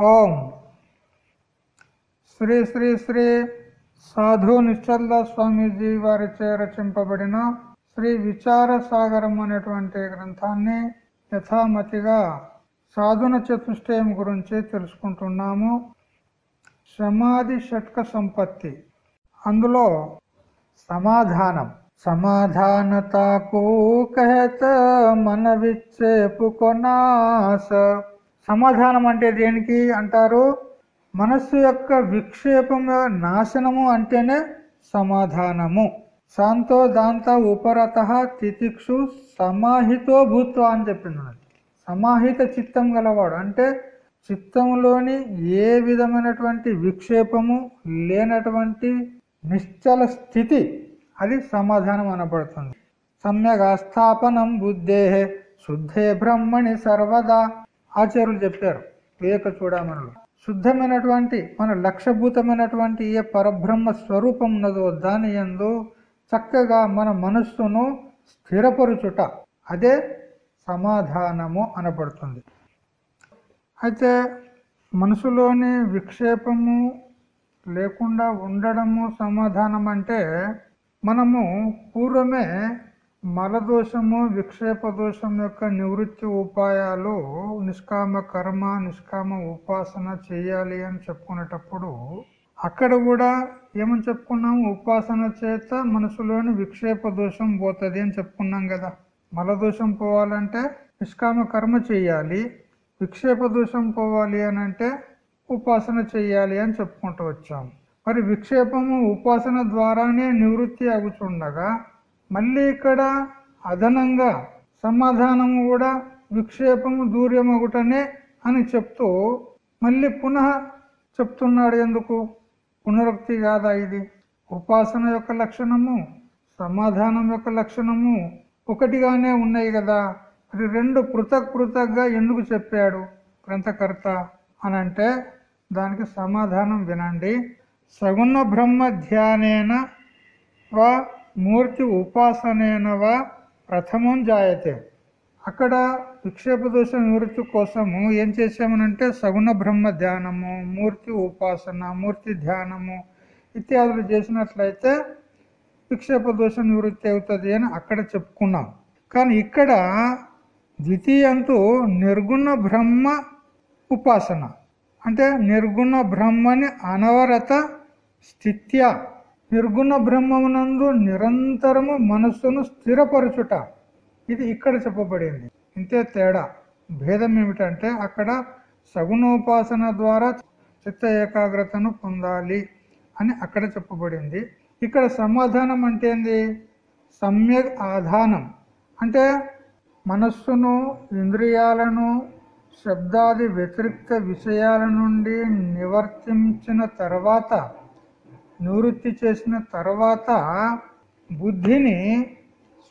ఓం. శ్రీ శ్రీ శ్రీ సాధు నిశ్చల్దాస్ స్వామీజీ వారిచే రచింపబడిన శ్రీ విచార సాగరం అనేటువంటి గ్రంథాన్ని యథామతిగా సాధున చతుష్టయం గురించి తెలుసుకుంటున్నాము. సమాధి షట్క సంపత్తి. అందులో సమాధానం. సమాధానతకు కహత మన విచ్చేపుకొనాస సమాధానం అంటే దేనికి అంటారు? మనస్సు యొక్క విక్షేపం నాశనము అంటేనే సమాధానము. శాంతో దాంత ఉపరత తితిక్షు సమాహితో భూత్వ అని చెప్పింది. సమాహిత చిత్తం గలవాడు. అంటే చిత్తంలోని ఏ విధమైనటువంటి విక్షేపము లేనటువంటి నిశ్చల స్థితి అది సమాధానం అనబడుతుంది. సమ్యగ్ ఆస్థాపనం బుద్ధే శుద్ధే బ్రహ్మణి సర్వదా. ఆచార్యులు చెప్పారు వివేక చూడమనులు శుద్ధమైనటువంటి మన లక్ష్యభూతమైనటువంటి ఏ పరబ్రహ్మ స్వరూపం ఉన్నదో దాని ఎందు చక్కగా మన మనస్సును స్థిరపరుచుట అదే సమాధానము అనబడుతుంది. అయితే మనసులోని విక్షేపము లేకుండా ఉండడము సమాధానం అంటే మనము పూర్వమే మలదోషము విక్షేప దోషం యొక్క నివృత్తి ఉపాయాలు నిష్కామ కర్మ నిష్కామ ఉపాసన చేయాలి అని చెప్పుకునేటప్పుడు అక్కడ కూడా ఏమని చెప్పుకున్నాము ఉపాసన చేత మనసులోని విక్షేప దోషం పోతుంది అని చెప్పుకున్నాం కదా. మలదోషం పోవాలంటే నిష్కామ కర్మ చేయాలి విక్షేప దోషం పోవాలి అని అంటే ఉపాసన చేయాలి అని చెప్పుకుంటూ వచ్చాము మరి విక్షేపము ఉపాసన ద్వారానే నివృత్తి అగుచుండగా మళ్ళీ ఇక్కడ అదనంగా సమాధానము కూడా విక్షేపము దూర్యమగుటనే అని చెప్తూ మళ్ళీ పునః చెప్తున్నాడు ఎందుకు? పునరుక్తి కాదా ఇది. ఉపాసన యొక్క లక్షణము సమాధానం యొక్క లక్షణము ఒకటిగానే ఉన్నాయి కదా. అది రెండు పృథక్ పృథక్గా ఎందుకు చెప్పాడు గ్రంథకర్త అని అంటే దానికి సమాధానం వినండి. సగుణ బ్రహ్మ ధ్యానేన వా మూర్తి ఉపాసనేనవా ప్రథమం జాయతే. అక్కడ విక్షేప దోష నివృత్తి కోసము ఏం చేసామనంటే సగుణ బ్రహ్మ ధ్యానము మూర్తి ఉపాసన మూర్తి ధ్యానము ఇత్యాదులు చేసినట్లయితే విక్షేప దోష నివృత్తి అవుతుంది అని అక్కడ చెప్పుకున్నాం. కానీ ఇక్కడ ద్వితీయంతు నిర్గుణ బ్రహ్మ ఉపాసన. అంటే నిర్గుణ బ్రహ్మని అనవరత స్థిత్యా. నిర్గుణ బ్రహ్మమునందు నిరంతరము మనస్సును స్థిరపరచుట. ఇది ఇక్కడ చెప్పబడింది. ఇంతే తేడా. భేదం ఏమిటంటే అక్కడ సగుణోపాసన ద్వారా చిత్త ఏకాగ్రతను పొందాలి అని అక్కడ చెప్పబడింది. ఇక్కడ సమాధానం అంటే ఏంది? సమ్యక్ ఆధానం. అంటే మనస్సును ఇంద్రియాలను శబ్దాది వ్యతిరిక్త విషయాల నుండి నివర్తించిన తర్వాత నివృత్తి చేసిన తర్వాత బుద్ధిని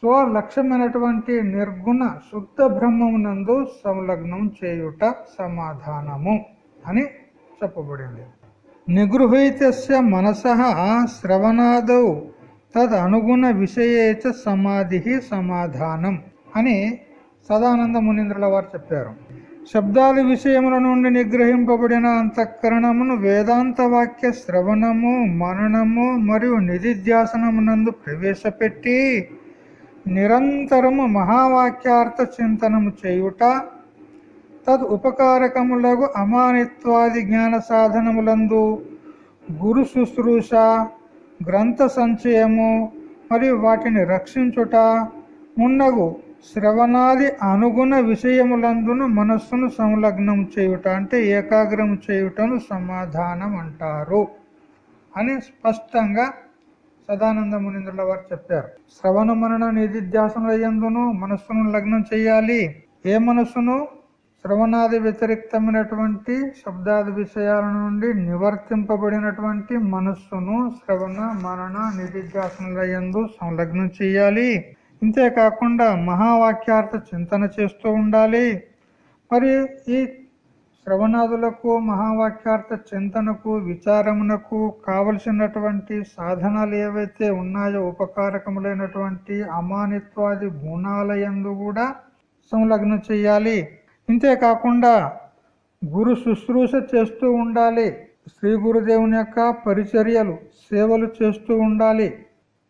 స్వలక్ష్యమైనటువంటి నిర్గుణ శుద్ధ బ్రహ్మమునందు సంలగ్నం చేయుట సమాధానము అని చెప్పబడింది. నిగృహీత మనస శ్రవణాదౌ తదనుగుణ విషయేచ సమాధి సమాధానం అని సదానంద మునీంద్రుల వారు చెప్పారు. శబ్దాది విషయముల నుండి నిగ్రహింపబడిన అంతఃకరణమును వేదాంత వాక్య శ్రవణము మననము మరియు నిధిధ్యాసనమునందు ప్రవేశపెట్టి నిరంతరము మహావాక్యార్థ చింతనము చేయుట తద్ ఉపకారకములకు అమానిత్వాది జ్ఞాన సాధనములందు గురు శుశ్రూష గ్రంథ సంచయము మరియు వాటిని రక్షించుట మున్నగు శ్రవణాది అనుగుణ విషయములందును మనస్సును సంలగ్నం చేయుట అంటే ఏకాగ్రం చేయుటను సమాధానం అంటారు అని స్పష్టంగా సదానంద మునీంద్రుల వారు చెప్పారు. శ్రవణ మరణ నిధిధ్యాసముల ఎందును మనస్సును లగ్నం చేయాలి. ఏ మనస్సును? శ్రవణాది వ్యతిరిక్తమైనటువంటి శబ్దాది విషయాల నుండి నివర్తింపబడినటువంటి మనస్సును శ్రవణ మరణ నిధిధ్యాసముల ఎందు సంలగ్నం చేయాలి. ఇంతేకాకుండా మహావాక్యార్థ చింతన చేస్తూ ఉండాలి. మరి ఈ శ్రవణాదులకు మహావాక్యార్థ చింతనకు విచారమునకు కావలసినటువంటి సాధనాలు ఏవైతే ఉన్నాయో ఉపకారకములైనటువంటి అమానిత్వాది గుణాలయందు కూడా సంలగ్నం చేయాలి. ఇంతేకాకుండా గురు శుశ్రూష చేస్తూ ఉండాలి. శ్రీ గురుదేవుని యొక్క పరిచర్యలు సేవలు చేస్తూ ఉండాలి.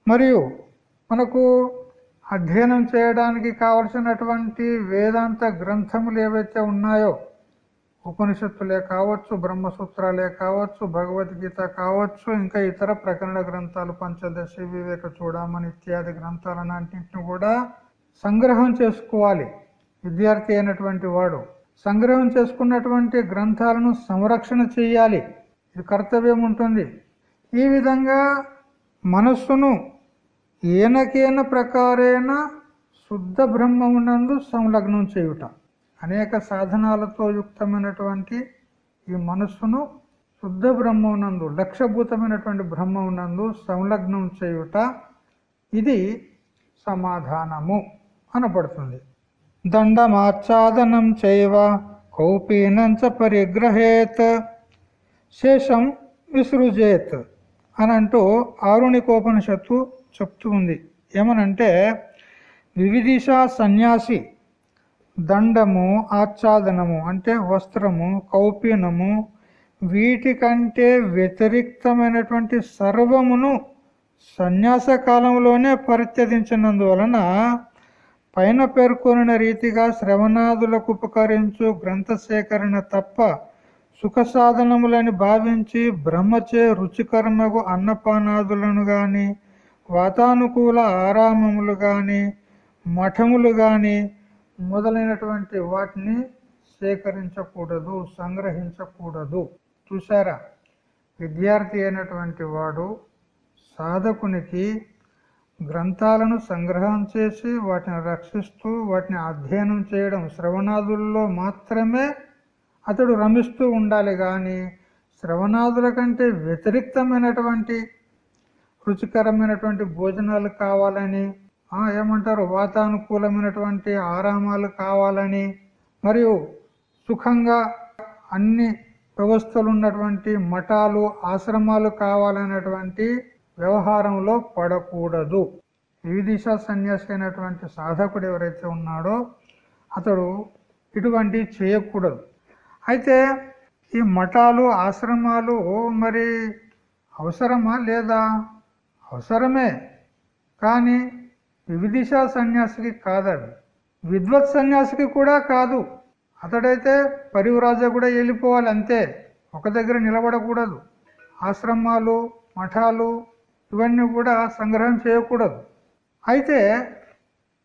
మరియు మనకు అధ్యయనం చేయడానికి కావలసినటువంటి వేదాంత గ్రంథములు ఏవైతే ఉన్నాయో ఉపనిషత్తులే కావచ్చు బ్రహ్మసూత్రాలే కావచ్చు భగవద్గీత కావచ్చు ఇంకా ఇతర ప్రకరణ గ్రంథాలు పంచదశి వివేక చూడమని ఇత్యాది గ్రంథాలన్నింటిని కూడా సంగ్రహం చేసుకోవాలి. విద్యార్థి అయినటువంటి వాడు సంగ్రహం చేసుకున్నటువంటి గ్రంథాలను సంరక్షణ చేయాలి. ఇది కర్తవ్యం ఉంటుంది. ఈ విధంగా మనస్సును ఏనకేన ప్రకారేణ శుద్ధ బ్రహ్మమునందు సంలగ్నం చేయుట. అనేక సాధనాలతో యుక్తమైనటువంటి ఈ మనస్సును శుద్ధ బ్రహ్మమునందు లక్ష్యభూతమైనటువంటి బ్రహ్మమునందు సంలగ్నం చేయుట ఇది సమాధానము అనబడుతుంది. దండమాచ్ఛాదనం చేయవ కౌపీనంచ పరిగ్రహేత్ శేషం విసృజేత్ అని అంటూ ఆరుణికోపనిషత్తు చెప్తూ ఉంది. ఏమనంటే వివిధిష సన్యాసి దండము ఆచ్ఛాదనము అంటే వస్త్రము కౌపీనము వీటికంటే వ్యతిరిక్తమైనటువంటి సర్వమును సన్యాస కాలంలోనే పరిత్యజించినందువలన పైన పేర్కొనిన రీతిగా శ్రవణాదులకు ఉపకరించు గ్రంథ సేకరణ తప్ప సుఖ సాధనములని భావించి బ్రహ్మచే రుచికర్మకు అన్నపానాదులను గాని వాతానుకూల ఆరామములు గాని మఠములు గాని మొదలైనటువంటి వాటిని సేకరించకూడదు సంగ్రహించకూడదు. చూసారా విద్యార్థి అయినటువంటి వాడు సాధకునికి గ్రంథాలను సంగ్రహం చేసి వాటిని రక్షిస్తూ వాటిని అధ్యయనం చేయడం శ్రవణాదుల్లో మాత్రమే అతడు రమిస్తూ ఉండాలి కానీ శ్రవణాదుల కంటే వ్యతిరిక్తమైనటువంటి రుచికరమైనటువంటి భోజనాలు కావాలని ఏమంటారు వాతానుకూలమైనటువంటి ఆరామాలు కావాలని మరియు సుఖంగా అన్ని వ్యవస్థలు ఉన్నటువంటి మఠాలు ఆశ్రమాలు కావాలనేటువంటి వ్యవహారంలో పడకూడదు. ఈ దిశ సన్యాసి అయినటువంటి సాధకుడు ఎవరైతే ఉన్నాడో అతడు ఇటువంటి చేయకూడదు. అయితే ఈ మఠాలు ఆశ్రమాలు మరి అవసరమా లేదా? అవసరమే. కానీ వివిధిషా సన్యాసికి కాదవి విద్వత్ సన్యాసికి కూడా కాదు. అతడైతే పరివరాజ కూడా వెళ్ళిపోవాలి అంతే. ఒక దగ్గర నిలబడకూడదు. ఆశ్రమాలు మఠాలు ఇవన్నీ కూడా సంగ్రహం చేయకూడదు. అయితే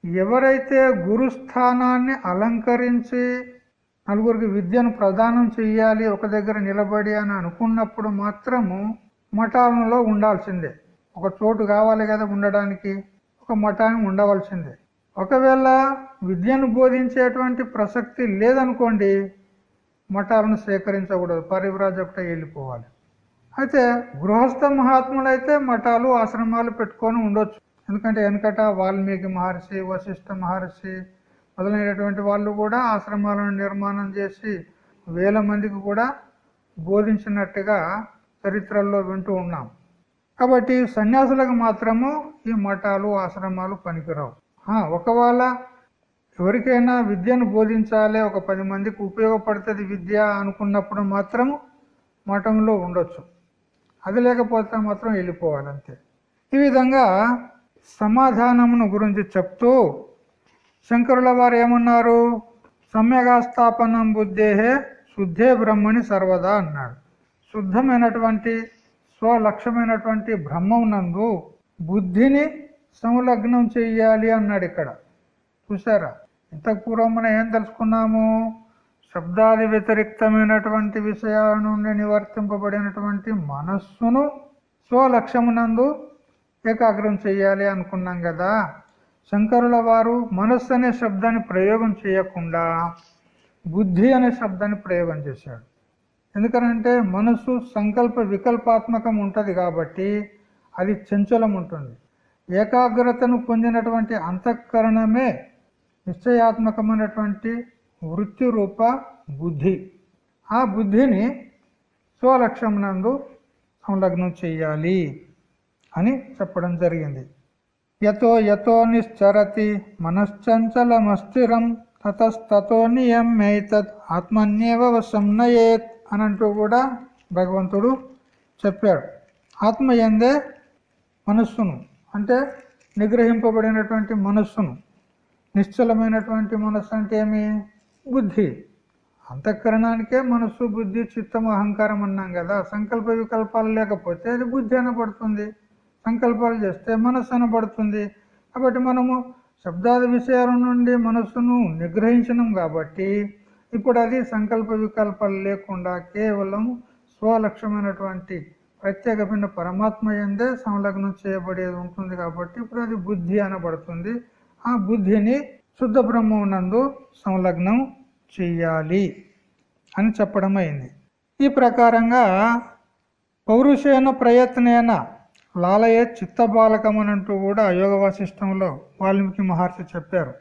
ఎవరైతే గురుస్థానాన్ని అలంకరించి నలుగురికి విద్యను ప్రదానం చెయ్యాలి ఒక దగ్గర నిలబడి అని అనుకున్నప్పుడు మాత్రము మఠాలలో ఉండాల్సిందే. ఒక చోటు కావాలి కదా ఉండడానికి ఒక మఠాన్ని ఉండవలసిందే. ఒకవేళ విద్యను బోధించేటువంటి ప్రసక్తి లేదనుకోండి మఠాలను సేకరించకూడదు పరివ్రాజకుట వెళ్ళిపోవాలి. అయితే గృహస్థ మహాత్ములు అయితే మఠాలు ఆశ్రమాలు పెట్టుకొని ఉండొచ్చు. ఎందుకంటే వెనకట వాల్మీకి మహర్షి వశిష్ఠ మహర్షి మొదలైనటువంటి వాళ్ళు కూడా ఆశ్రమాలను నిర్మాణం చేసి వేల మందికి కూడా బోధించినట్టుగా చరిత్రల్లో వింటూ ఉన్నాం. కాబట్టి సన్యాసులకు మాత్రము ఈ మఠాలు ఆశ్రమాలు పనికిరావు. ఒకవేళ ఎవరికైనా విద్యను బోధించాలి ఒక పది మందికి ఉపయోగపడుతుంది విద్య అనుకున్నప్పుడు మాత్రం మఠంలో ఉండొచ్చు. అది లేకపోతే మాత్రం వెళ్ళిపోవాలంతే. ఈ విధంగా సమాధానమును గురించి చెప్తూ శంకరుల వారు ఏమన్నారు? సమ్యగాస్థాపనం బుద్ధేహే శుద్ధే బ్రహ్మని సర్వదా అన్నాడు. శుద్ధమైనటువంటి స్వలక్ష్యమైనటువంటి బ్రహ్మం నందు బుద్ధిని సంలగ్నం చెయ్యాలి అన్నాడు ఇక్కడ. చూసారా ఇంతకు పూర్వం మనం ఏం తెలుసుకున్నాము? శబ్దాది వ్యతిరిక్తమైనటువంటి విషయాల నుండి నివర్తింపబడినటువంటి మనస్సును స్వలక్ష్యమునందు ఏకాగ్రం చేయాలి అనుకున్నాం కదా. శంకరుల వారు మనస్సు అనే శబ్దాన్ని ప్రయోగం చేయకుండా బుద్ధి అనే శబ్దాన్ని ప్రయోగం చేశాడు ఎందుకనంటే మనస్సు సంకల్ప వికల్పాత్మకం ఉంటుంది కాబట్టి అది చంచలం ఉంటుంది. ఏకాగ్రతను పొందినటువంటి అంతఃకరణమే నిశ్చయాత్మకమైనటువంటి వృత్తి రూప బుద్ధి. ఆ బుద్ధిని స్వలక్ష్యమునందు సంలగ్నం చేయాలి అని చెప్పడం జరిగింది. యతో యతో నిశ్చరతి మనశ్చంచలమస్థిరం తతస్తతో నియమ్యైతత్ ఆత్మన్యేవ వశం నయేత్ అని అంటూ కూడా భగవంతుడు చెప్పాడు. ఆత్మ ఎందే మనస్సును అంటే నిగ్రహింపబడినటువంటి మనస్సును. నిశ్చలమైనటువంటి మనస్సు అంటే ఏమి? బుద్ధి. అంతఃకరణానికే మనస్సు బుద్ధి చిత్తం అహంకారం అన్నాం కదా. సంకల్ప వికల్పాలు లేకపోతే అది బుద్ధి అనబడుతుంది. సంకల్పాలు చేస్తే మనస్సు అనబడుతుంది. కాబట్టి మనము శబ్దాది విషయాల నుండి మనస్సును నిగ్రహించినాం కాబట్టి ఇప్పుడు అది సంకల్ప వికల్పాలు లేకుండా కేవలం స్వలక్ష్యమైనటువంటి ప్రత్యేకమైన పరమాత్మ ఎందే సంలగ్నం చేయబడేది ఉంటుంది కాబట్టి ఇప్పుడు అది బుద్ధి అనబడుతుంది. ఆ బుద్ధిని శుద్ధ బ్రహ్మనందు సంలగ్నం చెయ్యాలి అని చెప్పడం అయింది. ఈ ప్రకారంగా పౌరుషేన ప్రయత్నేన లాలయ చిత్తబాలకం అనంటూ కూడా యోగ వాసిష్టంలో వాల్మీకి మహర్షి చెప్పారు.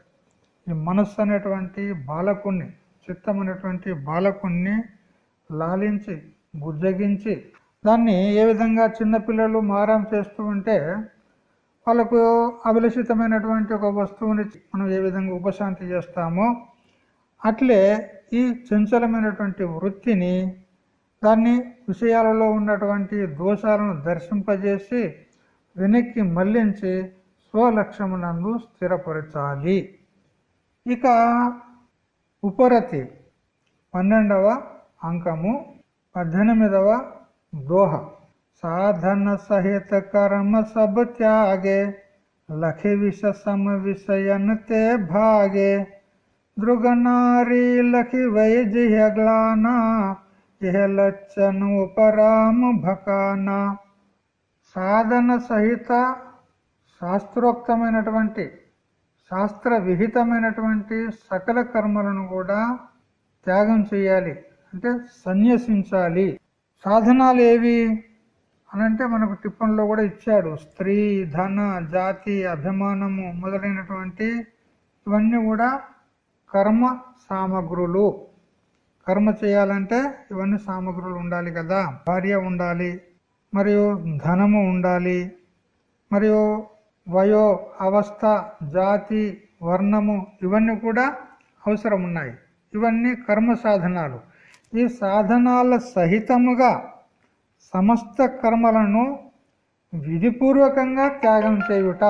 ఈ మనస్సు అనేటువంటి బాలకుణ్ణి చిత్తమైనటువంటి బాలకుణ్ణి లాలించి బుజ్జగించి దాన్ని ఏ విధంగా చిన్నపిల్లలు మారం చేస్తూ ఉంటే వాళ్ళకు అభిలషితమైనటువంటి ఒక వస్తువుని మనం ఏ విధంగా ఉపశాంతి చేస్తామో అట్లే ఈ చంచలమైనటువంటి వృత్తిని దాన్ని విషయాలలో ఉన్నటువంటి దోషాలను దర్శింపజేసి వెనక్కి మళ్ళించి స్వలక్ష్యమునందు స్థిరపరచాలి. ఇక ఉపరతి పన్నెండవ అంకము పద్దెనిమిదవ దోహ. సాధన సహిత కర్మ సబ్ త్యాగే లఖి విష సమ విషయన్ తే భాగే. దృగనారీ లఖి వైజిహ్లానా ఇహ లచ్చన్ ఉపరామ భకానా. సాధన సహిత శాస్త్రోక్తమైనటువంటి శాస్త్ర విహితమైనటువంటి సకల కర్మలను కూడా త్యాగం చేయాలి. అంటే సన్యసించాలి. సాధనాలు ఏవి అనంటే మనకు టిప్పన్లో కూడా ఇచ్చాడు. స్త్రీ ధన జాతి అభిమానము మొదలైనటువంటి ఇవన్నీ కూడా కర్మ సామగ్రులు. కర్మ చేయాలంటే ఇవన్నీ సామగ్రులు ఉండాలి కదా. భార్య ఉండాలి మరియు ధనము ఉండాలి మరియు వయో అవస్థ జాతి వర్ణము ఇవన్నీ కూడా అవసరం ఉన్నాయి ఇవన్నీ కర్మ సాధనాలు. ఈ సాధనాల సహితముగా సమస్త కర్మలను విధిపూర్వకంగా త్యాగం చేయుట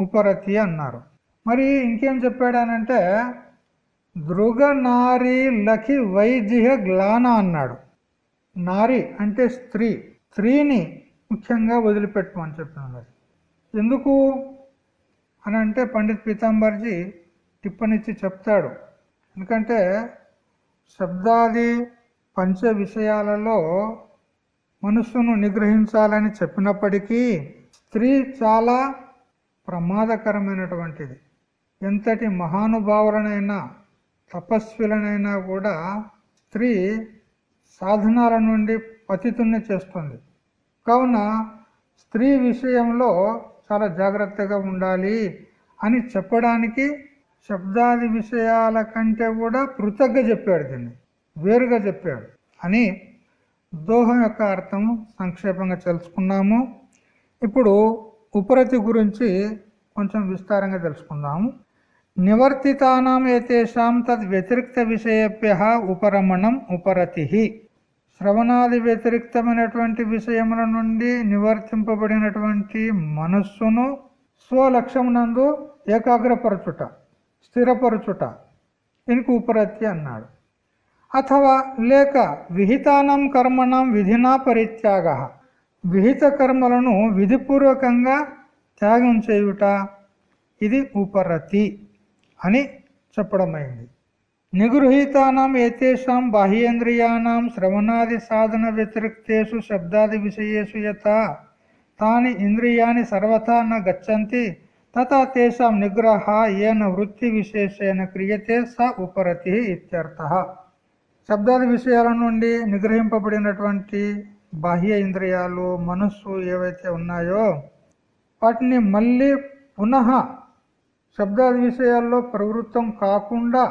ఉపరతి అన్నారు. మరి ఇంకేం చెప్పాడనంటే దృగ నారి లఖి వైద్య గ్లాన అన్నాడు. నారి అంటే స్త్రీ. స్త్రీని ముఖ్యంగా వదిలిపెట్టమని చెప్పినది ఎందుకు అని అంటే పండిత్ పీతాంబర్జీ టిప్పనిచ్చి చెప్తాడు. ఎందుకంటే శబ్దాది పంచ విషయాలలో మనస్సును నిగ్రహించాలని చెప్పినప్పటికీ స్త్రీ చాలా ప్రమాదకరమైనటువంటిది. ఎంతటి మహానుభావులనైనా తపస్విలనైనా కూడా స్త్రీ సాధనాల నుండి పతితుణ్ణి చేస్తుంది. కావున స్త్రీ విషయంలో చాలా జాగ్రత్తగా ఉండాలి అని చెప్పడానికి శబ్దాది విషయాల కంటే కూడా పృథగ్గా చెప్పాడు దీన్ని. వేరుగా చెప్పాడు. అని దోహం యొక్క అర్థం సంక్షేపంగా తెలుసుకున్నాము. ఇప్పుడు ఉపరతి గురించి కొంచెం విస్తారంగా తెలుసుకుందాము. నివర్తితానం ఏతేషాం తద్ వ్యతిరిక్త విషయభ్య ఉపరమణం ఉపరతి. శ్రవణాది వ్యతిరిక్తమైనటువంటి విషయముల నుండి నివర్తింపబడినటువంటి మనస్సును స్వలక్ష్యమునందు ఏకాగ్రపరచుట స్థిరపరచుట దీనికి ఉపరత్తి అన్నాడు. అథవా లేక విహితానం కర్మణం విధినా పరిత్యాగ విహిత కర్మలను విధిపూర్వకంగా త్యాగం చేయుట ఇది ఉపరతి అని చెప్పడమైంది. నిగృహీతానం ఏతేషాం బాహ్యేంద్రియాణం శ్రవణాది సాధన వ్యతిరిక్తేషు శబ్దాది విషయేషు యత తాని ఇంద్రియాని సర్వథా న గచ్చంతి తథా తేషాం నిగ్రహ ఏన వృత్తి విశేషేణ క్రియతే స ఉపరతి ఇత్యర్థ. శబ్దాది విషయాల నుండి నిగ్రహింపబడినటువంటి బాహ్య ఇంద్రియాలు మనస్సు ఏవైతే ఉన్నాయో వాటిని మళ్ళీ పునః శబ్దాది విషయాల్లో ప్రవృత్తం కాకుండా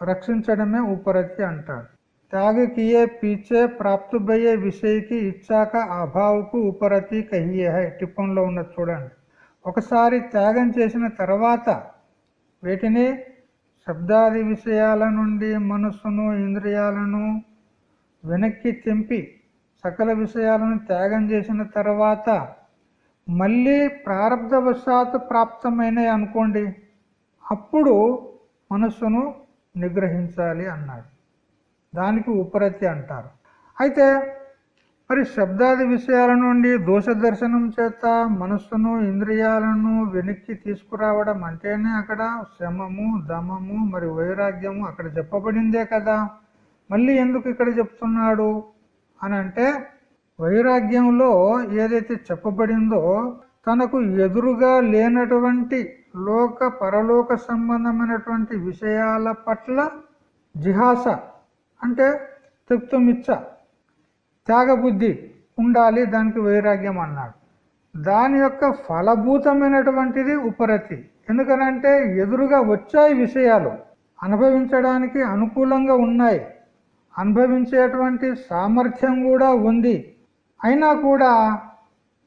రక్షించడమే ఉపరతి అంటాడు त्याग किए पीछे प्राप्त भये विषय की इच्छा का అభావకు ఉపరతి కహియే హై టిప్పంలో ఉన్నది చూడండి ఒకసారి త్యాగం చేసిన తర్వాత వీటిని శబ్దాది విషయాల నుండి మనస్సును ఇంద్రియాలను వెనక్కి తెంపి సకల విషయాలను త్యాగం చేసిన తర్వాత మళ్ళీ ప్రారంధవశాత్తు ప్రాప్తమైనవి అనుకోండి అప్పుడు మనస్సును నిగ్రహించాలి అన్నాడు. దానికి ఉపరతి అంటారు. అయితే మరి శబ్దాది విషయాల నుండి దోష దర్శనం చేత మనస్సును ఇంద్రియాలను వెనక్కి తీసుకురావడం అంటేనే అక్కడ శమము దమము మరి వైరాగ్యము అక్కడ చెప్పబడిందే కదా. మళ్ళీ ఎందుకు ఇక్కడ చెప్తున్నాడు? అని అంటే వైరాగ్యంలో ఏదైతే చెప్పబడిందో తనకు ఎదురుగా లేనటువంటి లోక పరలోక సంబంధమైనటువంటి విషయాల పట్ల జిహాస అంటే తృప్తమిచ్చ త్యాగబుద్ధి ఉండాలి దానికి వైరాగ్యం అన్నాడు. దాని యొక్క ఫలభూతమైనటువంటిది ఉపరతి. ఎందుకనంటే ఎదురుగా వచ్చాయి విషయాలు అనుభవించడానికి అనుకూలంగా ఉన్నాయి. అనుభవించేటువంటి సామర్థ్యం కూడా ఉంది. అయినా కూడా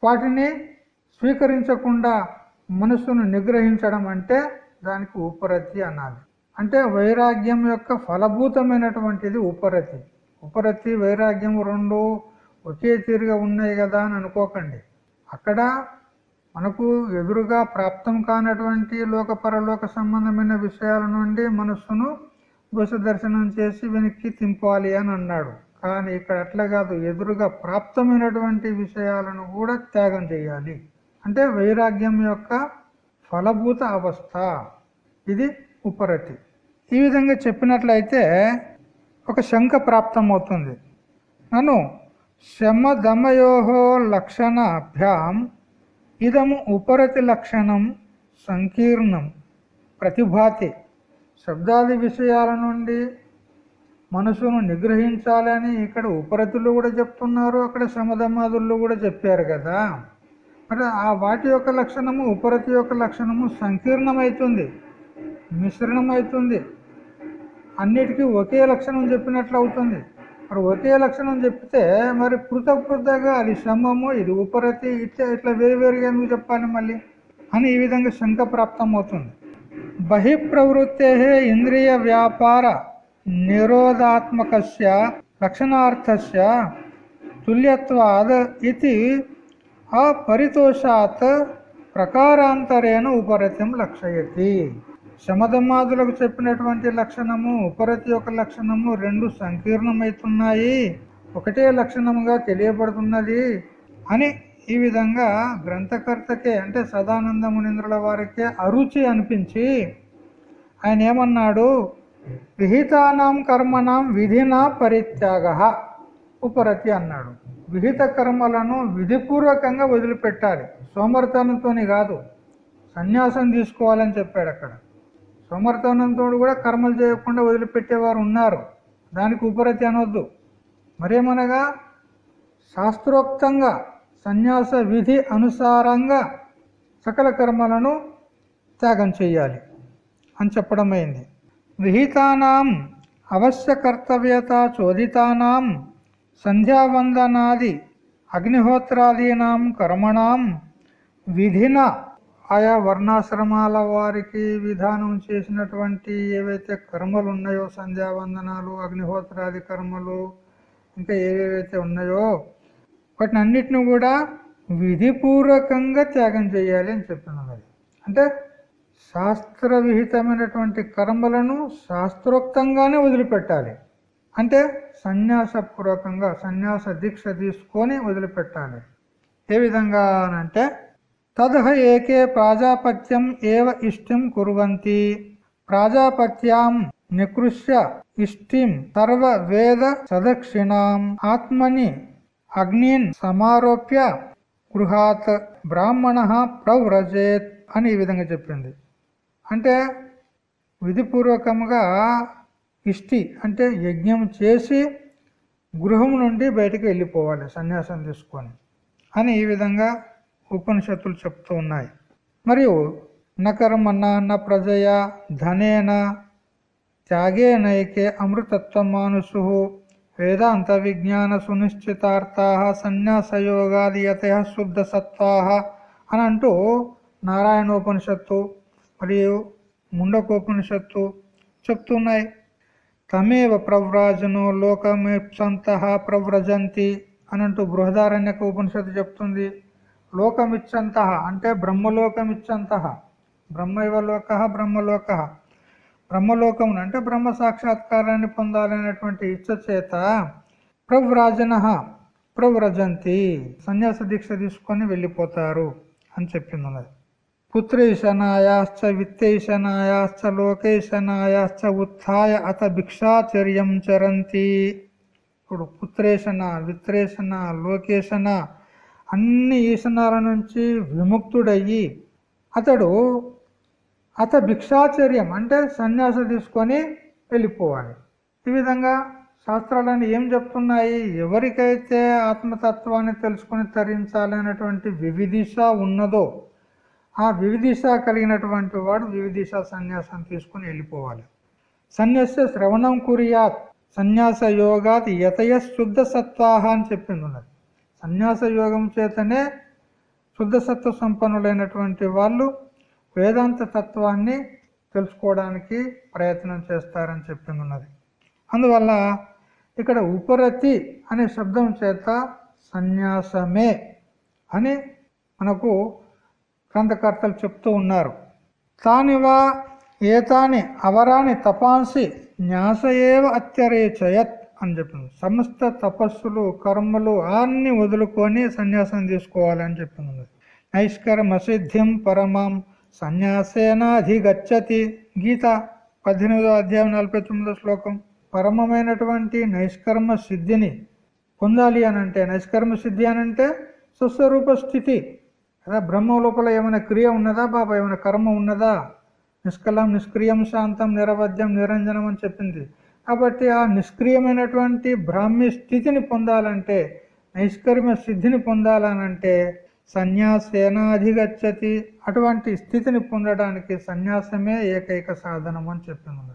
వాటిని స్వీకరించకుండా మనసును నిగ్రహించడం అంటే దానికి ఉపరతి అనాలి. అంటే వైరాగ్యం యొక్క ఫలభూతమైనటువంటిది ఉపరతి. ఉపరతి వైరాగ్యం రెండు ఒకే తీరుగా ఉన్నాయి కదా అని అనుకోకండి. అక్కడ మనకు ఎదురుగా ప్రాప్తం కానటువంటి లోక పరలోక సంబంధమైన విషయాల నుండి మనస్సును దోష దర్శనం చేసి వెనక్కి తింపాలి అని అన్నాడు. కానీ ఇక్కడ అట్లా కాదు. ఎదురుగా ప్రాప్తమైనటువంటి విషయాలను కూడా త్యాగం చేయాలి. అంటే వైరాగ్యం యొక్క ఫలభూత అవస్థ. ఇది ఉపరతి. ఈ విధంగా చెప్పినట్లయితే ఒక శంక ప్రాప్తమవుతుంది. నన్ను శమదమయోహో లక్షణాభ్యాం ఇదము ఉపరతి లక్షణం సంకీర్ణం ప్రతిభాతి. శబ్దాది విషయాల నుండి మనసును నిగ్రహించాలని ఇక్కడ ఉపరతులు కూడా చెప్తున్నారు అక్కడ సమధమాదులు కూడా చెప్పారు కదా. మరి ఆ వాటి యొక్క లక్షణము ఉపరతి యొక్క లక్షణము సంకీర్ణమవుతుంది మిశ్రణమవుతుంది అన్నిటికీ ఒకే లక్షణం చెప్పినట్లు అవుతుంది. మరి ఒకే లక్షణం చెప్తే మరి పృథక్ అది శమము ఇది ఉపరతి ఇట్లా ఇట్లా వేరువేరుగా ఎందుకు చెప్పాలి మళ్ళీ? అని ఈ విధంగా శంక ప్రాప్తం అవుతుంది బహిప్రవృత్తే ఇంద్రియ వ్యాపార నిరోధాత్మక లక్షణార్థస్య తుల్యత్వాద్ ఇది ఆ పరితోషాత్ ప్రకారాంతరేణ ఉపరతిం లక్షయతి. శమధమాదులకు చెప్పినటువంటి లక్షణము ఉపరతి యొక్క లక్షణము రెండు సంకీర్ణమవుతున్నాయి ఒకటే లక్షణముగా తెలియబడుతున్నది అని ఈ విధంగా గ్రంథకర్తకే అంటే సదానందమునింద్రుల వారికే అరుచి అనిపించి ఆయన ఏమన్నాడు? విహితానాం కర్మణం విధిన పరిత్యాగ ఉపరతి అన్నాడు. విహిత కర్మలను విధిపూర్వకంగా వదిలిపెట్టాలి. సోమర్తనంతో కాదు సన్యాసం తీసుకోవాలని చెప్పాడు అక్కడ. సోమర్తనంతో కూడా కర్మలు చేయకుండా వదిలిపెట్టేవారు ఉన్నారు. దానికి ఉపరతి అనొద్దు. మరేమనగా శాస్త్రోక్తంగా సన్యాస విధి అనుసారంగా సకల కర్మలను త్యాగం చేయాలి అని చెప్పడమైంది. విహితానాం అవశ్య కర్తవ్యత చోదితానాం సంధ్యావందనాది అగ్నిహోత్రాదీనాం కర్మణాం విధిన ఆయా వర్ణాశ్రమాల వారికి విధానం చేసినటువంటి ఏవైతే కర్మలు ఉన్నాయో సంధ్యావందనాలు అగ్నిహోత్రాది కర్మలు ఇంకా ఏవేవైతే ఉన్నాయో వాటిని అన్నిటిని కూడా విధిపూర్వకంగా త్యాగం చేయాలి అని చెప్పినది అంటే శాస్త్ర విహితమైనటువంటి కర్మలను శాస్త్రోక్తంగానే వదిలిపెట్టాలి. అంటే సన్యాసపూర్వకంగా సన్యాస దీక్ష తీసుకొని వదిలిపెట్టాలి. ఏ విధంగా అనంటే తదహ ఏకే ప్రాజాపత్యం ఏవ ఇష్టిం కుర్వంతి. ప్రాజాపత్యాం నికృష్య ఇష్టిం సర్వ వేద సదక్షిణాం. ఆత్మని అగ్నిన్ సమారోప్య గృహాత్ బ్రాహ్మణ ప్రవ్రజేత్ అని ఈ విధంగా చెప్పింది. అంటే విధిపూర్వకంగా ఇష్టి అంటే యజ్ఞం చేసి గృహం నుండి బయటకు వెళ్ళిపోవాలి సన్యాసం తీసుకొని అని ఈ విధంగా ఉపనిషత్తులు చెప్తూ ఉన్నాయి. మరియు నకర్మన్న న ప్రజయ ధనేన త్యాగే నైకే మానుసు వేదాంత విజ్ఞాన సునిశ్చితార్థ సన్యాసయోగాదియత శుద్ధ సత్వా అని అంటూ నారాయణోపనిషత్తు మరియు ముండకోపనిషత్తు చెప్తున్నాయి తమేవ ప్రవ్రాజనో లోకమిప్సంత ప్రవ్రజంతి అనంటూ బృహదారణ్యక ఉపనిషత్తు చెప్తుంది. లోకమిచ్చంత అంటే బ్రహ్మలోకమిచ్చంత బ్రహ్మైవ లోక బ్రహ్మలోక. బ్రహ్మలోకం అంటే బ్రహ్మ సాక్షాత్కారాన్ని పొందాలనేటువంటి ఇచ్చ చేత ప్రవ్రాజన ప్రవ్రజంతి సన్యాస దీక్ష తీసుకొని వెళ్ళిపోతారు అని చెప్పింది ఉన్నది. పుత్రేశనాయాశ్చ విత్తేశనాయాశ్చ లోకేశనాయాశ్చ ఉత్థాయ అత భిక్షాచర్యం చరంతి ఇప్పుడు పుత్రేషణ విత్రేషణ లోకేషణ అన్ని ఈశనాల నుంచి విముక్తుడయ్యి అతడు అత భిక్షాచర్యం అంటే సన్యాసం తీసుకొని వెళ్ళిపోవాలి. ఈ విధంగా శాస్త్రాలన్నీ ఏం చెప్తున్నాయి? ఎవరికైతే ఆత్మతత్వాన్ని తెలుసుకొని తరించాలనేటువంటి వివిధిష ఉన్నదో ఆ వివిధిష కలిగినటువంటి వాడు వివిధిష సన్యాసం తీసుకుని వెళ్ళిపోవాలి. సన్యాస శ్రవణం కురియాత్ సన్యాస యోగాత్ యతయ శుద్ధ సత్వాహ అని చెప్పింది ఉన్నది. సన్యాస యోగం చేతనే శుద్ధ సత్వ సంపన్నులైనటువంటి వాళ్ళు వేదాంత తత్వాన్ని తెలుసుకోవడానికి ప్రయత్నం చేస్తారని చెప్పింది ఉన్నది. అందువల్ల ఇక్కడ ఉపరతి అనే శబ్దం చేత సన్యాసమే అని మనకు గ్రంథకర్తలు చెప్తూ ఉన్నారు. తానివా ఏతాని అవరాని తపాంసి న్యాసయేవ అత్యరేచయత్ అని చెప్పింది. సమస్త తపస్సులు కర్మలు అన్ని వదులుకొని సన్యాసం తీసుకోవాలని చెప్పింది. నైష్కర్మ సిద్ధిం పరమం సన్యాసేనాధిగచ్చతి. గీత పద్దెనిమిదో అధ్యాయం నలభై తొమ్మిదో శ్లోకం. పరమమైనటువంటి నైష్కర్మ సిద్ధిని పొందాలి అని అంటే నైష్కర్మ సిద్ధి అని అంటే స్వస్వరూప స్థితి కదా బ్రహ్మ లోపల ఏమైనా క్రియ ఉన్నదా బాబా? ఏమైనా కర్మ ఉన్నదా? నిష్కలం నిష్క్రియం శాంతం నిరవధ్యం నిరంజనం అని చెప్పింది. కాబట్టి ఆ నిష్క్రియమైనటువంటి బ్రాహ్మ్య స్థితిని పొందాలంటే నైష్కర్మ సిద్ధిని పొందాలనంటే సన్యాసేనాధిగచ్చతి అటువంటి స్థితిని పొందడానికి సన్యాసమే ఏకైక సాధనం అని చెప్పింది.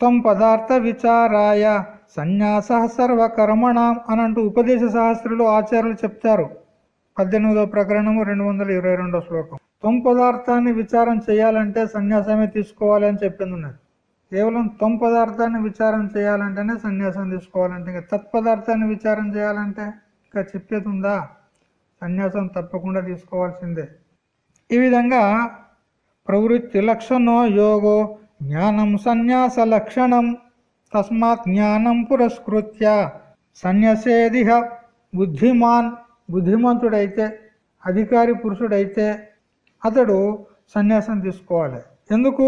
త్వం పదార్థ విచారాయ సన్యాస సర్వకర్మణం అనంటూ ఉపదేశ సహస్రులు ఆచార్యులు చెప్తారు. పద్దెనిమిదో ప్రకరణము రెండు వందల ఇరవై రెండో శ్లోకం. తొమ్ పదార్థాన్ని విచారం చేయాలంటే సన్యాసమే తీసుకోవాలి అని చెప్పింది ఉన్నది. కేవలం తొమ్ పదార్థాన్ని విచారం చేయాలంటేనే సన్యాసం తీసుకోవాలంటే ఇంకా తత్పదార్థాన్ని విచారం చేయాలంటే ఇంకా చెప్పేది ఉందా? సన్యాసం తప్పకుండా తీసుకోవాల్సిందే. ఈ విధంగా ప్రవృత్తి లక్షణో యోగో జ్ఞానం సన్యాస లక్షణం తస్మాత్ జ్ఞానం పురస్కృత్య సన్యాసేదిహ బుద్ధిమాన్ బుద్ధిమంతుడైతే అధికారి పురుషుడైతే అతడు సన్యాసం తీసుకోవాలి. ఎందుకు?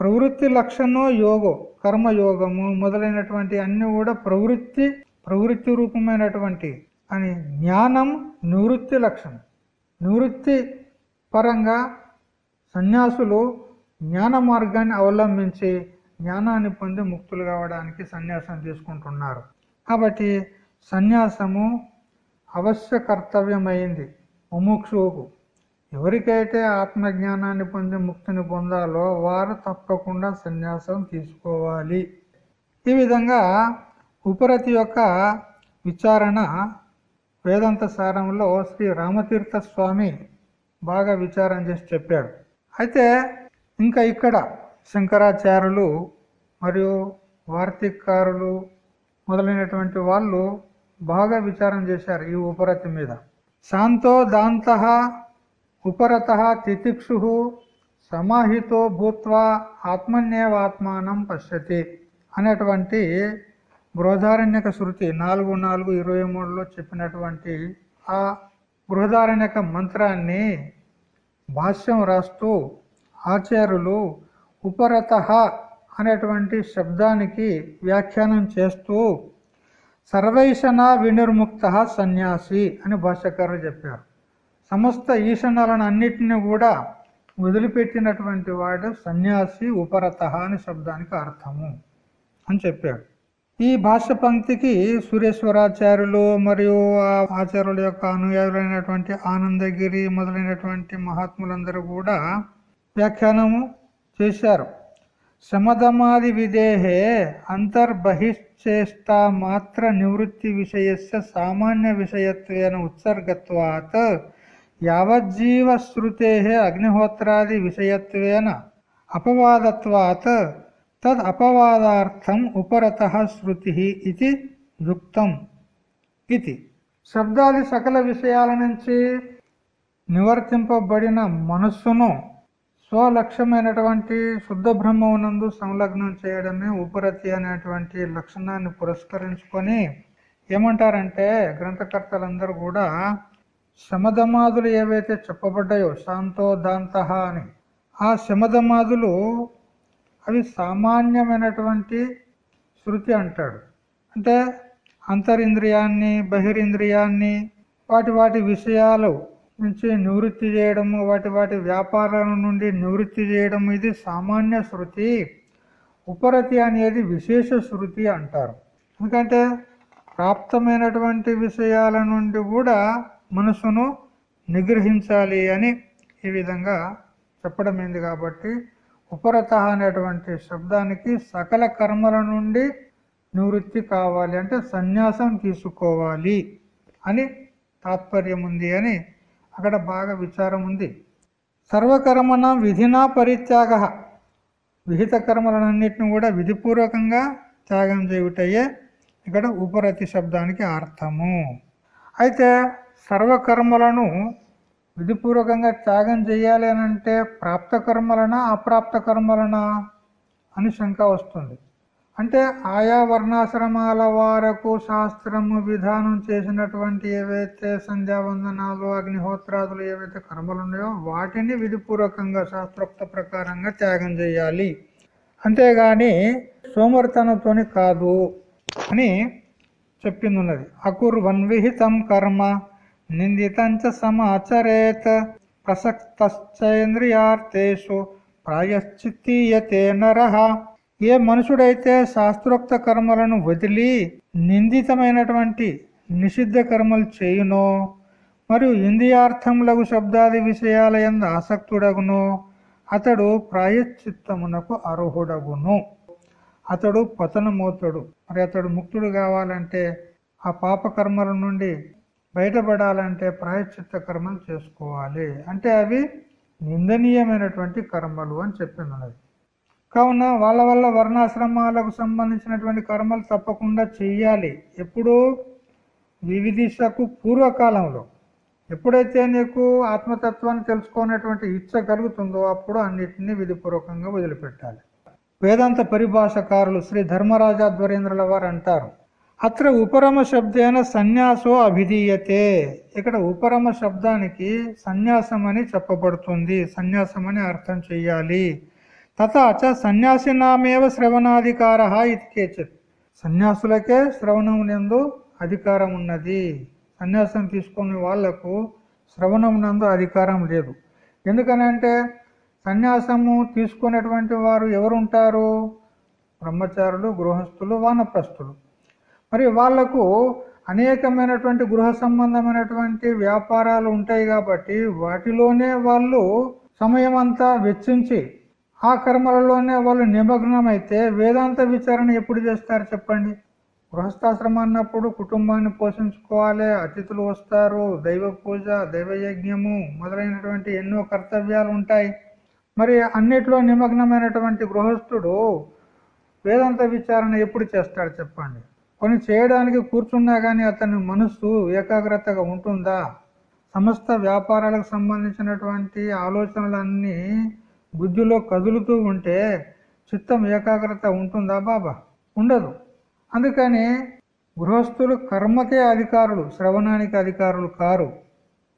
ప్రవృత్తి లక్షణం యోగో కర్మయోగము మొదలైనటువంటి అన్నీ కూడా ప్రవృత్తి ప్రవృత్తి రూపమైనటువంటి అని జ్ఞానం నివృత్తి లక్షణం. నివృత్తి పరంగా సన్యాసులు జ్ఞాన మార్గాన్ని అవలంబించి జ్ఞానాన్ని పొంది ముక్తులు కావడానికి సన్యాసం తీసుకుంటున్నారు. కాబట్టి సన్యాసము అవశ్య కర్తవ్యమైంది. ముముక్షువుకు ఎవరికైతే ఆత్మజ్ఞానాన్ని పొంది ముక్తిని పొందాలో వారు తప్పకుండా సన్యాసం తీసుకోవాలి. ఈ విధంగా ఉపరతి యొక్క విచారణ వేదాంత సారంలో శ్రీ రామతీర్థ స్వామి బాగా విచారం చేసి చెప్పాడు. అయితే ఇంకా ఇక్కడ శంకరాచార్యులు మరియు వార్తికారులు మొదలైనటువంటి వాళ్ళు బాగా విచారం చేశారు ఈ ఉపరతి మీద. శాంతో దాంత ఉపరత తితిక్షు సమాహితో భూత్వా ఆత్మన్యేవాత్మానం పశ్యతి అనేటువంటి బృహదారణ్యక శృతి నాలుగు నాలుగు ఇరవై మూడులో చెప్పినటువంటి ఆ బృహదారణ్యక మంత్రాన్ని భాష్యం రాస్తూ ఆచార్యులు ఉపరత అనేటువంటి శబ్దానికి వ్యాఖ్యానం చేస్తూ సర్వైషణ వినిర్ముక్త సన్యాసి అని భాష్యకారులు చెప్పారు. సమస్త ఈషణాలను అన్నిటిని కూడా వదిలిపెట్టినటువంటి వాడు సన్యాసి ఉపరత అని శబ్దానికి అర్థము అని చెప్పాడు. ఈ భాష్య పంక్తికి సురేశ్వరాచార్యులు మరియు ఆచార్యుల యొక్క అనుయాయులైనటువంటి ఆనందగిరి మొదలైనటువంటి మహాత్ములందరూ కూడా వ్యాఖ్యానము చేశారు. శమదమాది విదేహే అంతర్బహిష్ మాత్ర నివృత్తి విషయస్య సామాన్య విషయత్వేన ఉత్సర్గత్వాత్ యావజ్జీవశ్రుతే అగ్నిహోత్రాది విషయత్వేన అపవాదత్వాత్ తద్ అపవాదార్థం ఉపరత శృతి ఇది యుక్తం. ఇది శబ్దాది సకల విషయాల నుంచి నివర్తింపబడిన మనస్సును స్వలక్ష్యమైనటువంటి శుద్ధ బ్రహ్మమునందు సంలగ్నం చేయడమే ఉపరతి అనేటువంటి లక్షణాన్ని పురస్కరించుకొని ఏమంటారంటే గ్రంథకర్తలందరూ కూడా శమధమాదులు ఏవైతే చెప్పబడ్డాయో శాంతో దాంత అని ఆ శమధమాదులు అవి సామాన్యమైనటువంటి శృతి అంటాడు. అంటే అంతరింద్రియాన్ని బహిరింద్రియాన్ని వాటి వాటి విషయాలు నుంచి నివృత్తి చేయడము వాటి వాటి వ్యాపారాల నుండి నివృత్తి చేయడం ఇది సామాన్య శృతి. ఉపరతి అనేది విశేష శృతి అంటారు. ఎందుకంటే ప్రాప్తమైనటువంటి విషయాల నుండి కూడా మనసును నిగ్రహించాలి అని ఈ విధంగా చెప్పడమైంది కాబట్టి ఉపరత అనేటువంటి శబ్దానికి సకల కర్మల నుండి నివృత్తి కావాలి అంటే సన్యాసం తీసుకోవాలి అని తాత్పర్యం ఉంది అని అక్కడ బాగా విచారం ఉంది. సర్వకర్మణ విధినా పరిత్యాగ. విహిత కర్మలన్నింటిని కూడా విధిపూర్వకంగా త్యాగం చేయుటయ్యే ఇక్కడ ఉపరతి శబ్దానికి అర్థము. అయితే సర్వకర్మలను విధిపూర్వకంగా త్యాగం చేయాలి అంటే ప్రాప్త కర్మలనా అప్రాప్త కర్మలనా అని శంక వస్తుంది. అంటే ఆయా వర్ణాశ్రమాల వారకు శాస్త్రము విధానం చేసినటువంటి ఏవైతే సంధ్యావందనాలు అగ్నిహోత్రాదులు ఏవైతే కర్మలు ఉన్నాయో వాటిని విధిపూర్వకంగా శాస్త్రోక్త ప్రకారంగా త్యాగం చేయాలి. అంతేగాని సోమర్తనతోని కాదు అని చెప్పింది ఉన్నది అకుర్వన్విహితం కర్మ నిందితంచ సమాచరేత్ ప్రసక్తేంద్రియార్థేషు ప్రాయశ్చిత్తీయతే నరహ ఏ మనుషుడైతే శాస్త్రోక్త కర్మలను వదిలి నిందితమైనటువంటి నిషిద్ధ కర్మలు చేయునో మరియు ఇంద్రియార్థములకు శబ్దాది విషయాల ఎందు ఆసక్తుడగును అతడు ప్రాయశ్చిత్తమునకు అర్హుడగును. అతడు పతనమవుతాడు. మరి అతడు ముక్తుడు కావాలంటే ఆ పాప కర్మల నుండి బయటపడాలంటే ప్రాయశ్చిత్త కర్మలు చేసుకోవాలి. అంటే అవి నిందనీయమైనటువంటి కర్మలు అని చెప్పింది కావున వాళ్ళ వల్ల వర్ణాశ్రమాలకు సంబంధించినటువంటి కర్మలు తప్పకుండా చెయ్యాలి. ఎప్పుడూ వివిధిషకు పూర్వకాలంలో ఎప్పుడైతే నీకు ఆత్మతత్వాన్ని తెలుసుకునేటువంటి ఇచ్చ కలుగుతుందో అప్పుడు అన్నిటినీ విధిపూర్వకంగా వదిలిపెట్టాలి. వేదాంత పరిభాషకారులు శ్రీ ధర్మరాజాధ్వర్యేంద్రుల వారు అంటారు అత్ర ఉపరమ శబ్దేన సన్యాసో అభిధీయతే. ఇక్కడ ఉపరమ శబ్దానికి సన్యాసం అని చెప్పబడుతుంది. సన్యాసం అని అర్థం చెయ్యాలి. తథాచ సన్యాసినామేవ శ్రవణాధికార ఇది కేచిత్. సన్యాసులకే శ్రవణమునందు అధికారం ఉన్నది సన్యాసం తీసుకునే వాళ్ళకు శ్రవణమునందు అధికారం లేదు. ఎందుకనంటే సన్యాసము తీసుకునేటువంటి వారు ఎవరు ఉంటారు బ్రహ్మచారులు గృహస్థులు వానప్రస్థులు. మరి వాళ్ళకు అనేకమైనటువంటి గృహ సంబంధమైనటువంటి వ్యాపారాలు ఉంటాయి కాబట్టి వాటిలోనే వాళ్ళు సమయం అంతా వెచ్చించి ఆ కర్మలలోనే వాళ్ళు నిమగ్నమైతే వేదాంత విచారణ ఎప్పుడు చేస్తారు చెప్పండి? గృహస్థాశ్రమం అన్నప్పుడు కుటుంబాన్ని పోషించుకోవాలి అతిథులు వస్తారు దైవ పూజ దైవయజ్ఞము మొదలైనటువంటి ఎన్నో కర్తవ్యాలు ఉంటాయి. మరి అన్నిట్లో నిమగ్నమైనటువంటి గృహస్థుడు వేదాంత విచారణ ఎప్పుడు చేస్తాడు చెప్పండి? కొన్ని చేయడానికి కూర్చున్నా కానీ అతని మనస్సు ఏకాగ్రతగా ఉంటుందా? సమస్త వ్యాపారాలకు సంబంధించినటువంటి ఆలోచనలన్నీ బుద్ధిలో కదులుతూ ఉంటే చిత్తం ఏకాగ్రత ఉంటుందా బాబా? ఉండదు. అందుకని గృహస్థులు కర్మకే అధికారులు శ్రవణానికి అధికారులు కారు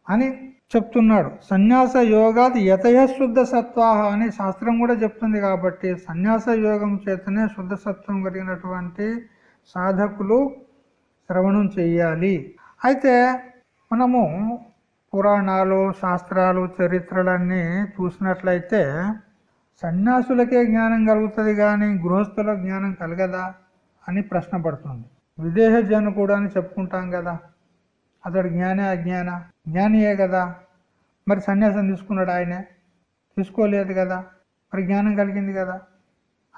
అని చెప్తున్నాడు. సన్యాస యోగాది యతయ శుద్ధ సత్వాహ అని శాస్త్రం కూడా చెప్తుంది కాబట్టి సన్యాస యోగం చేతనే శుద్ధ సత్వం కలిగినటువంటి సాధకులు శ్రవణం చెయ్యాలి అయితే మనము పురాణాలు శాస్త్రాలు చరిత్రలన్నీ చూసినట్లయితే సన్యాసులకే జ్ఞానం కలుగుతుంది కానీ గృహస్థుల జ్ఞానం కలగదా అని ప్రశ్న పడుతుంది. విదేహ కూడా అని చెప్పుకుంటాం కదా. అతడు జ్ఞానే అజ్ఞాన జ్ఞానియే కదా. మరి సన్యాసం తీసుకున్నాడు ఆయనే. తీసుకోలేదు కదా. మరి జ్ఞానం కలిగింది కదా.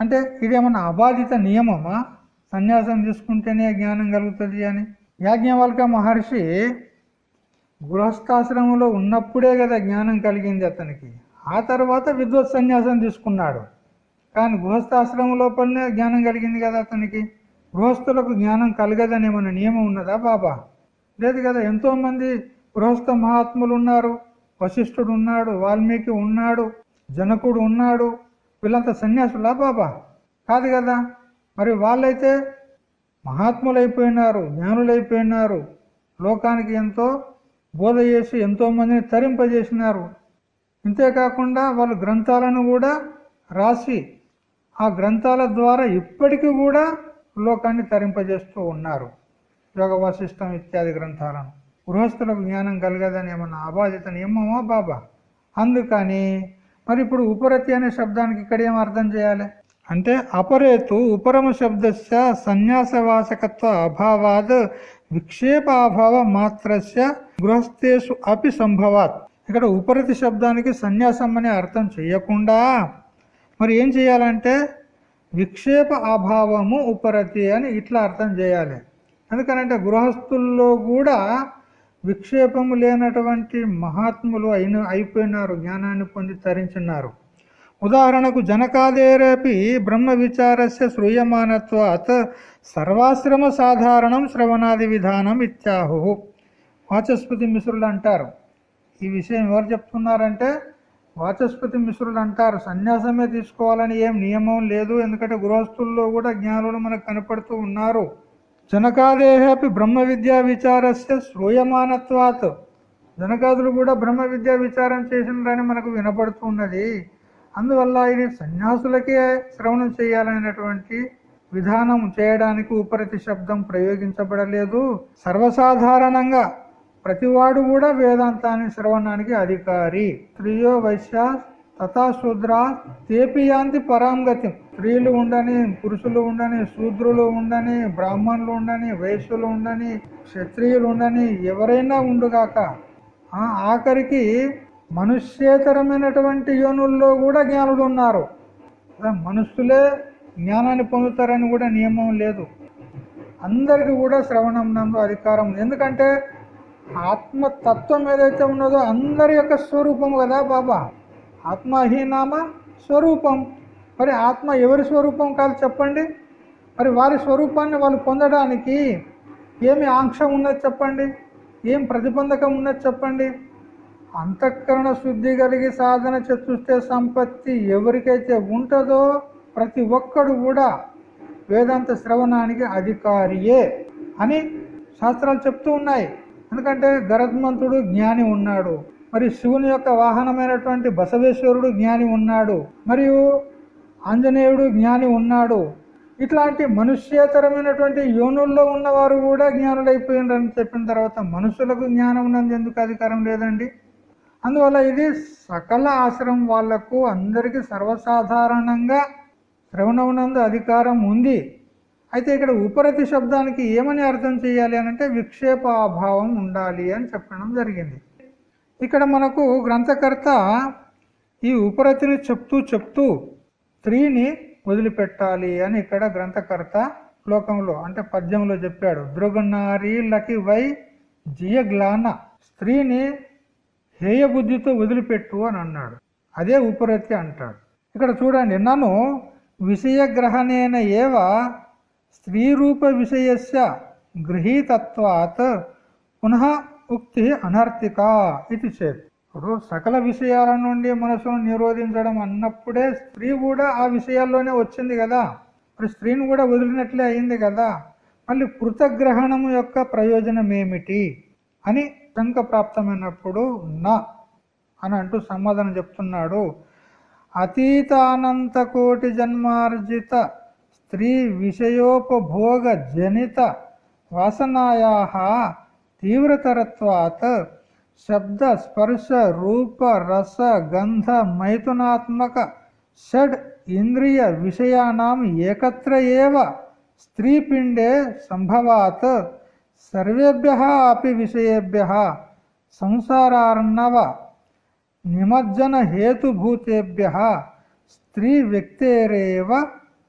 అంటే ఇదేమన్నా అబాధిత నియమమా? సన్యాసం తీసుకుంటేనే జ్ఞానం కలుగుతుంది అని. యాజ్ఞవల్క మహర్షి గృహస్థాశ్రమంలో ఉన్నప్పుడే కదా జ్ఞానం కలిగింది అతనికి. ఆ తర్వాత విద్వత్ సన్యాసం తీసుకున్నాడు. కానీ గృహస్థాశ్రమం లోపలనే జ్ఞానం కలిగింది కదా అతనికి. గృహస్థులకు జ్ఞానం కలగదని ఏమన్నా నియమం ఉన్నదా బాబా? లేదు కదా ఎంతోమంది గృహస్థ మహాత్ములు ఉన్నారు. వశిష్ఠుడు ఉన్నాడు వాల్మీకి ఉన్నాడు జనకుడు ఉన్నాడు. వీళ్ళంతా సన్యాసులా బాబా? కాదు కదా. మరి వాళ్ళైతే మహాత్ములైపోయినారు జ్ఞానులైపోయినారు. లోకానికి ఎంతో బోధ చేసి ఎంతోమందిని తరింపజేసినారు. ఇంతేకాకుండా వాళ్ళు గ్రంథాలను కూడా రాసి ఆ గ్రంథాల ద్వారా ఇప్పటికీ కూడా లోకాన్ని తరింపజేస్తూ ఉన్నారు. యోగ వశిష్టం ఇత్యాది గ్రంథాలను. గృహస్థులకు జ్ఞానం కలగదని ఏమన్నా అబాధిత నియమమా బాబా? అందుకని మరి ఇప్పుడు ఉపరతి అనే శబ్దానికి ఇక్కడ ఏం అర్థం చేయాలి? అంటే అపరేతు ఉపరమ శబ్దస్య సన్యాసవాసకత్వ అభావాద్ విక్షేపాభావ మాత్రస్య గృహస్థేషు అపి సంభవాత్. ఇక్కడ ఉపరతి శబ్దానికి సన్యాసం అనే అర్థం చేయకుండా మరి ఏం చేయాలంటే విక్షేప అభావము ఉపరతి అని ఇట్లా అర్థం చేయాలి. ఎందుకనంటే గృహస్థుల్లో కూడా విక్షేపము లేనటువంటి మహాత్ములు అయిన అయిపోయినారు జ్ఞానాన్ని పొంది తరించున్నారు ఉదాహరణకు జనకాదేరపి బ్రహ్మ విచారస్య శ్రూయమానత్వాత్ సర్వాశ్రమ సాధారణం శ్రవణాది విధానం ఇత్యాహు. వాచస్పతి మిశ్రులు అంటారు ఈ విషయం ఎవరు చెప్తున్నారంటే వాచస్పతి మిశ్రులు అంటారు సన్యాసమే తీసుకోవాలని ఏం నియమం లేదు ఎందుకంటే గృహస్థుల్లో కూడా జ్ఞానులు మనకు కనపడుతూ ఉన్నారు. జనకాదేహపి బ్రహ్మ విద్యా విచారస్య శ్రూయమానత్వాత్. జనకాదులు కూడా బ్రహ్మ విద్యా విచారం చేసినారని మనకు వినపడుతున్నది అందువల్ల ఇది సన్యాసులకే శ్రవణం చేయాలనేటువంటి విధానం చేయడానికి ఉపరితి శబ్దం ప్రయోగించబడలేదు. సర్వసాధారణంగా ప్రతివాడు కూడా వేదాంతాన్ని శ్రవణానికి అధికారి. స్త్రీయో వైశ్య తథా శూద్ర తేపియాంతి పరాంగతి స్త్రీలు ఉండని పురుషులు ఉండని శూద్రులు ఉండని బ్రాహ్మణులు ఉండని వైశ్యులు ఉండని క్షత్రియులు ఉండని ఎవరైనా ఉండుగాక ఆఖరికి మనుష్యేతరమైనటువంటి యోనుల్లో కూడా జ్ఞానులు ఉన్నారు మనుషులే జ్ఞానాన్ని పొందుతారని కూడా నియమం లేదు. అందరికి కూడా శ్రవణం అధికారం ఎందుకంటే ఆత్మతత్వం ఏదైతే ఉన్నదో అందరి యొక్క స్వరూపం కదా బాబా. ఆత్మహీనామ స్వరూపం. మరి ఆత్మ ఎవరి స్వరూపం కాదు చెప్పండి? మరి వారి స్వరూపాన్ని వాళ్ళు పొందడానికి ఏమి ఆంక్ష ఉన్నది చెప్పండి? ఏం ప్రతిబంధకం ఉన్నది చెప్పండి? అంతఃకరణ శుద్ధి కలిగి సాధన చతుష్టే సంపత్తి ఎవరికైతే ఉంటుందో ప్రతి ఒక్కడు కూడా వేదాంత శ్రవణానికి అధికారియే అని శాస్త్రాలు చెప్తూ ఉన్నాయి. ఎందుకంటే గరద్మంతుడు జ్ఞాని ఉన్నాడు. మరి శివుని యొక్క వాహనమైనటువంటి బసవేశ్వరుడు జ్ఞాని ఉన్నాడు. మరియు ఆంజనేయుడు జ్ఞాని ఉన్నాడు. ఇట్లాంటి మనుష్యేతరమైనటువంటి యోనుల్లో ఉన్నవారు కూడా జ్ఞానులైపోయినారని చెప్పిన తర్వాత మనుషులకు జ్ఞానం ఉన్నందు ఎందుకు అధికారం లేదండి? అందువల్ల ఇది సకల ఆశ్రమం వాళ్ళకు అందరికీ సర్వసాధారణంగా శ్రవణమునందు అధికారం ఉంది. అయితే ఇక్కడ ఉపరతి శబ్దానికి ఏమని అర్థం చేయాలి అని అంటే విక్షేప అభావం ఉండాలి అని చెప్పడం జరిగింది. ఇక్కడ మనకు గ్రంథకర్త ఈ ఉపరతిని చెప్తూ చెప్తూ స్త్రీని వదిలిపెట్టాలి అని ఇక్కడ గ్రంథకర్త శ్లోకంలో అంటే పద్యంలో చెప్పాడు. దృగనారీలకి వై జియగ్లాన. స్త్రీని హేయ బుద్ధితో వదిలిపెట్టు అని అన్నాడు. అదే ఉపరతి అంటాడు. ఇక్కడ చూడండి నన్ను విషయగ్రహణేన ఏవ స్త్రీరూప విషయస్య గృహీతత్వాత్ పునః ఉక్తి అనర్థిక ఇది చేత్. ఇప్పుడు సకల విషయాల నుండి మనసును నిరోధించడం అన్నప్పుడే స్త్రీ కూడా ఆ విషయాల్లోనే వచ్చింది కదా. మరి స్త్రీని కూడా వదిలినట్లే అయింది కదా. మళ్ళీ కృతగ్రహణము యొక్క ప్రయోజనం ఏమిటి అని శంక ప్రాప్తమైనప్పుడు నా అని అంటూ సమాధానం చెప్తున్నాడు. అతీతానంత కోటి జన్మార్జిత స్త్రీ విషయోపభోగ జనిత వాసనాయా తీవ్రతరత్వాత్ శబ్ద స్పర్శ రూప రస గంధ మైథునాత్మక షడ్ ఇంద్రియ విషయానాం ఏకత్ర ఏవ స్త్రీపిండే సంభవాత్ సర్వేభ్య అపి విషయేభ్య సంసారార్ణవ నిమజ్జన హేతుభూతేభ్య స్త్రీ వ్యక్తేరేవ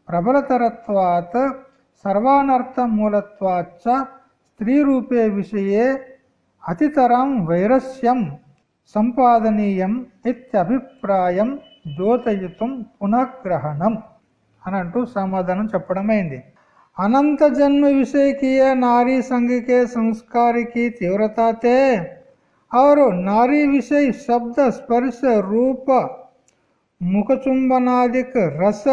ప్రబలతరత్వాత్ సర్వానర్థమూలత్వాచ్చ స్త్రీరూపే విషయే అతితరం వైరస్యం సంపాదనీయం ఇత్యభిప్రాయం ద్యోతయుతం పునఃగ్రహణం అని అంటూ సమాధానం చెప్పడమైంది. अनंत जन्म विषय की नारी संघ के संस्कार की तीव्रता थे और नारी विषय शब्द स्पर्श रूप, मुखचुंबनादिक रस,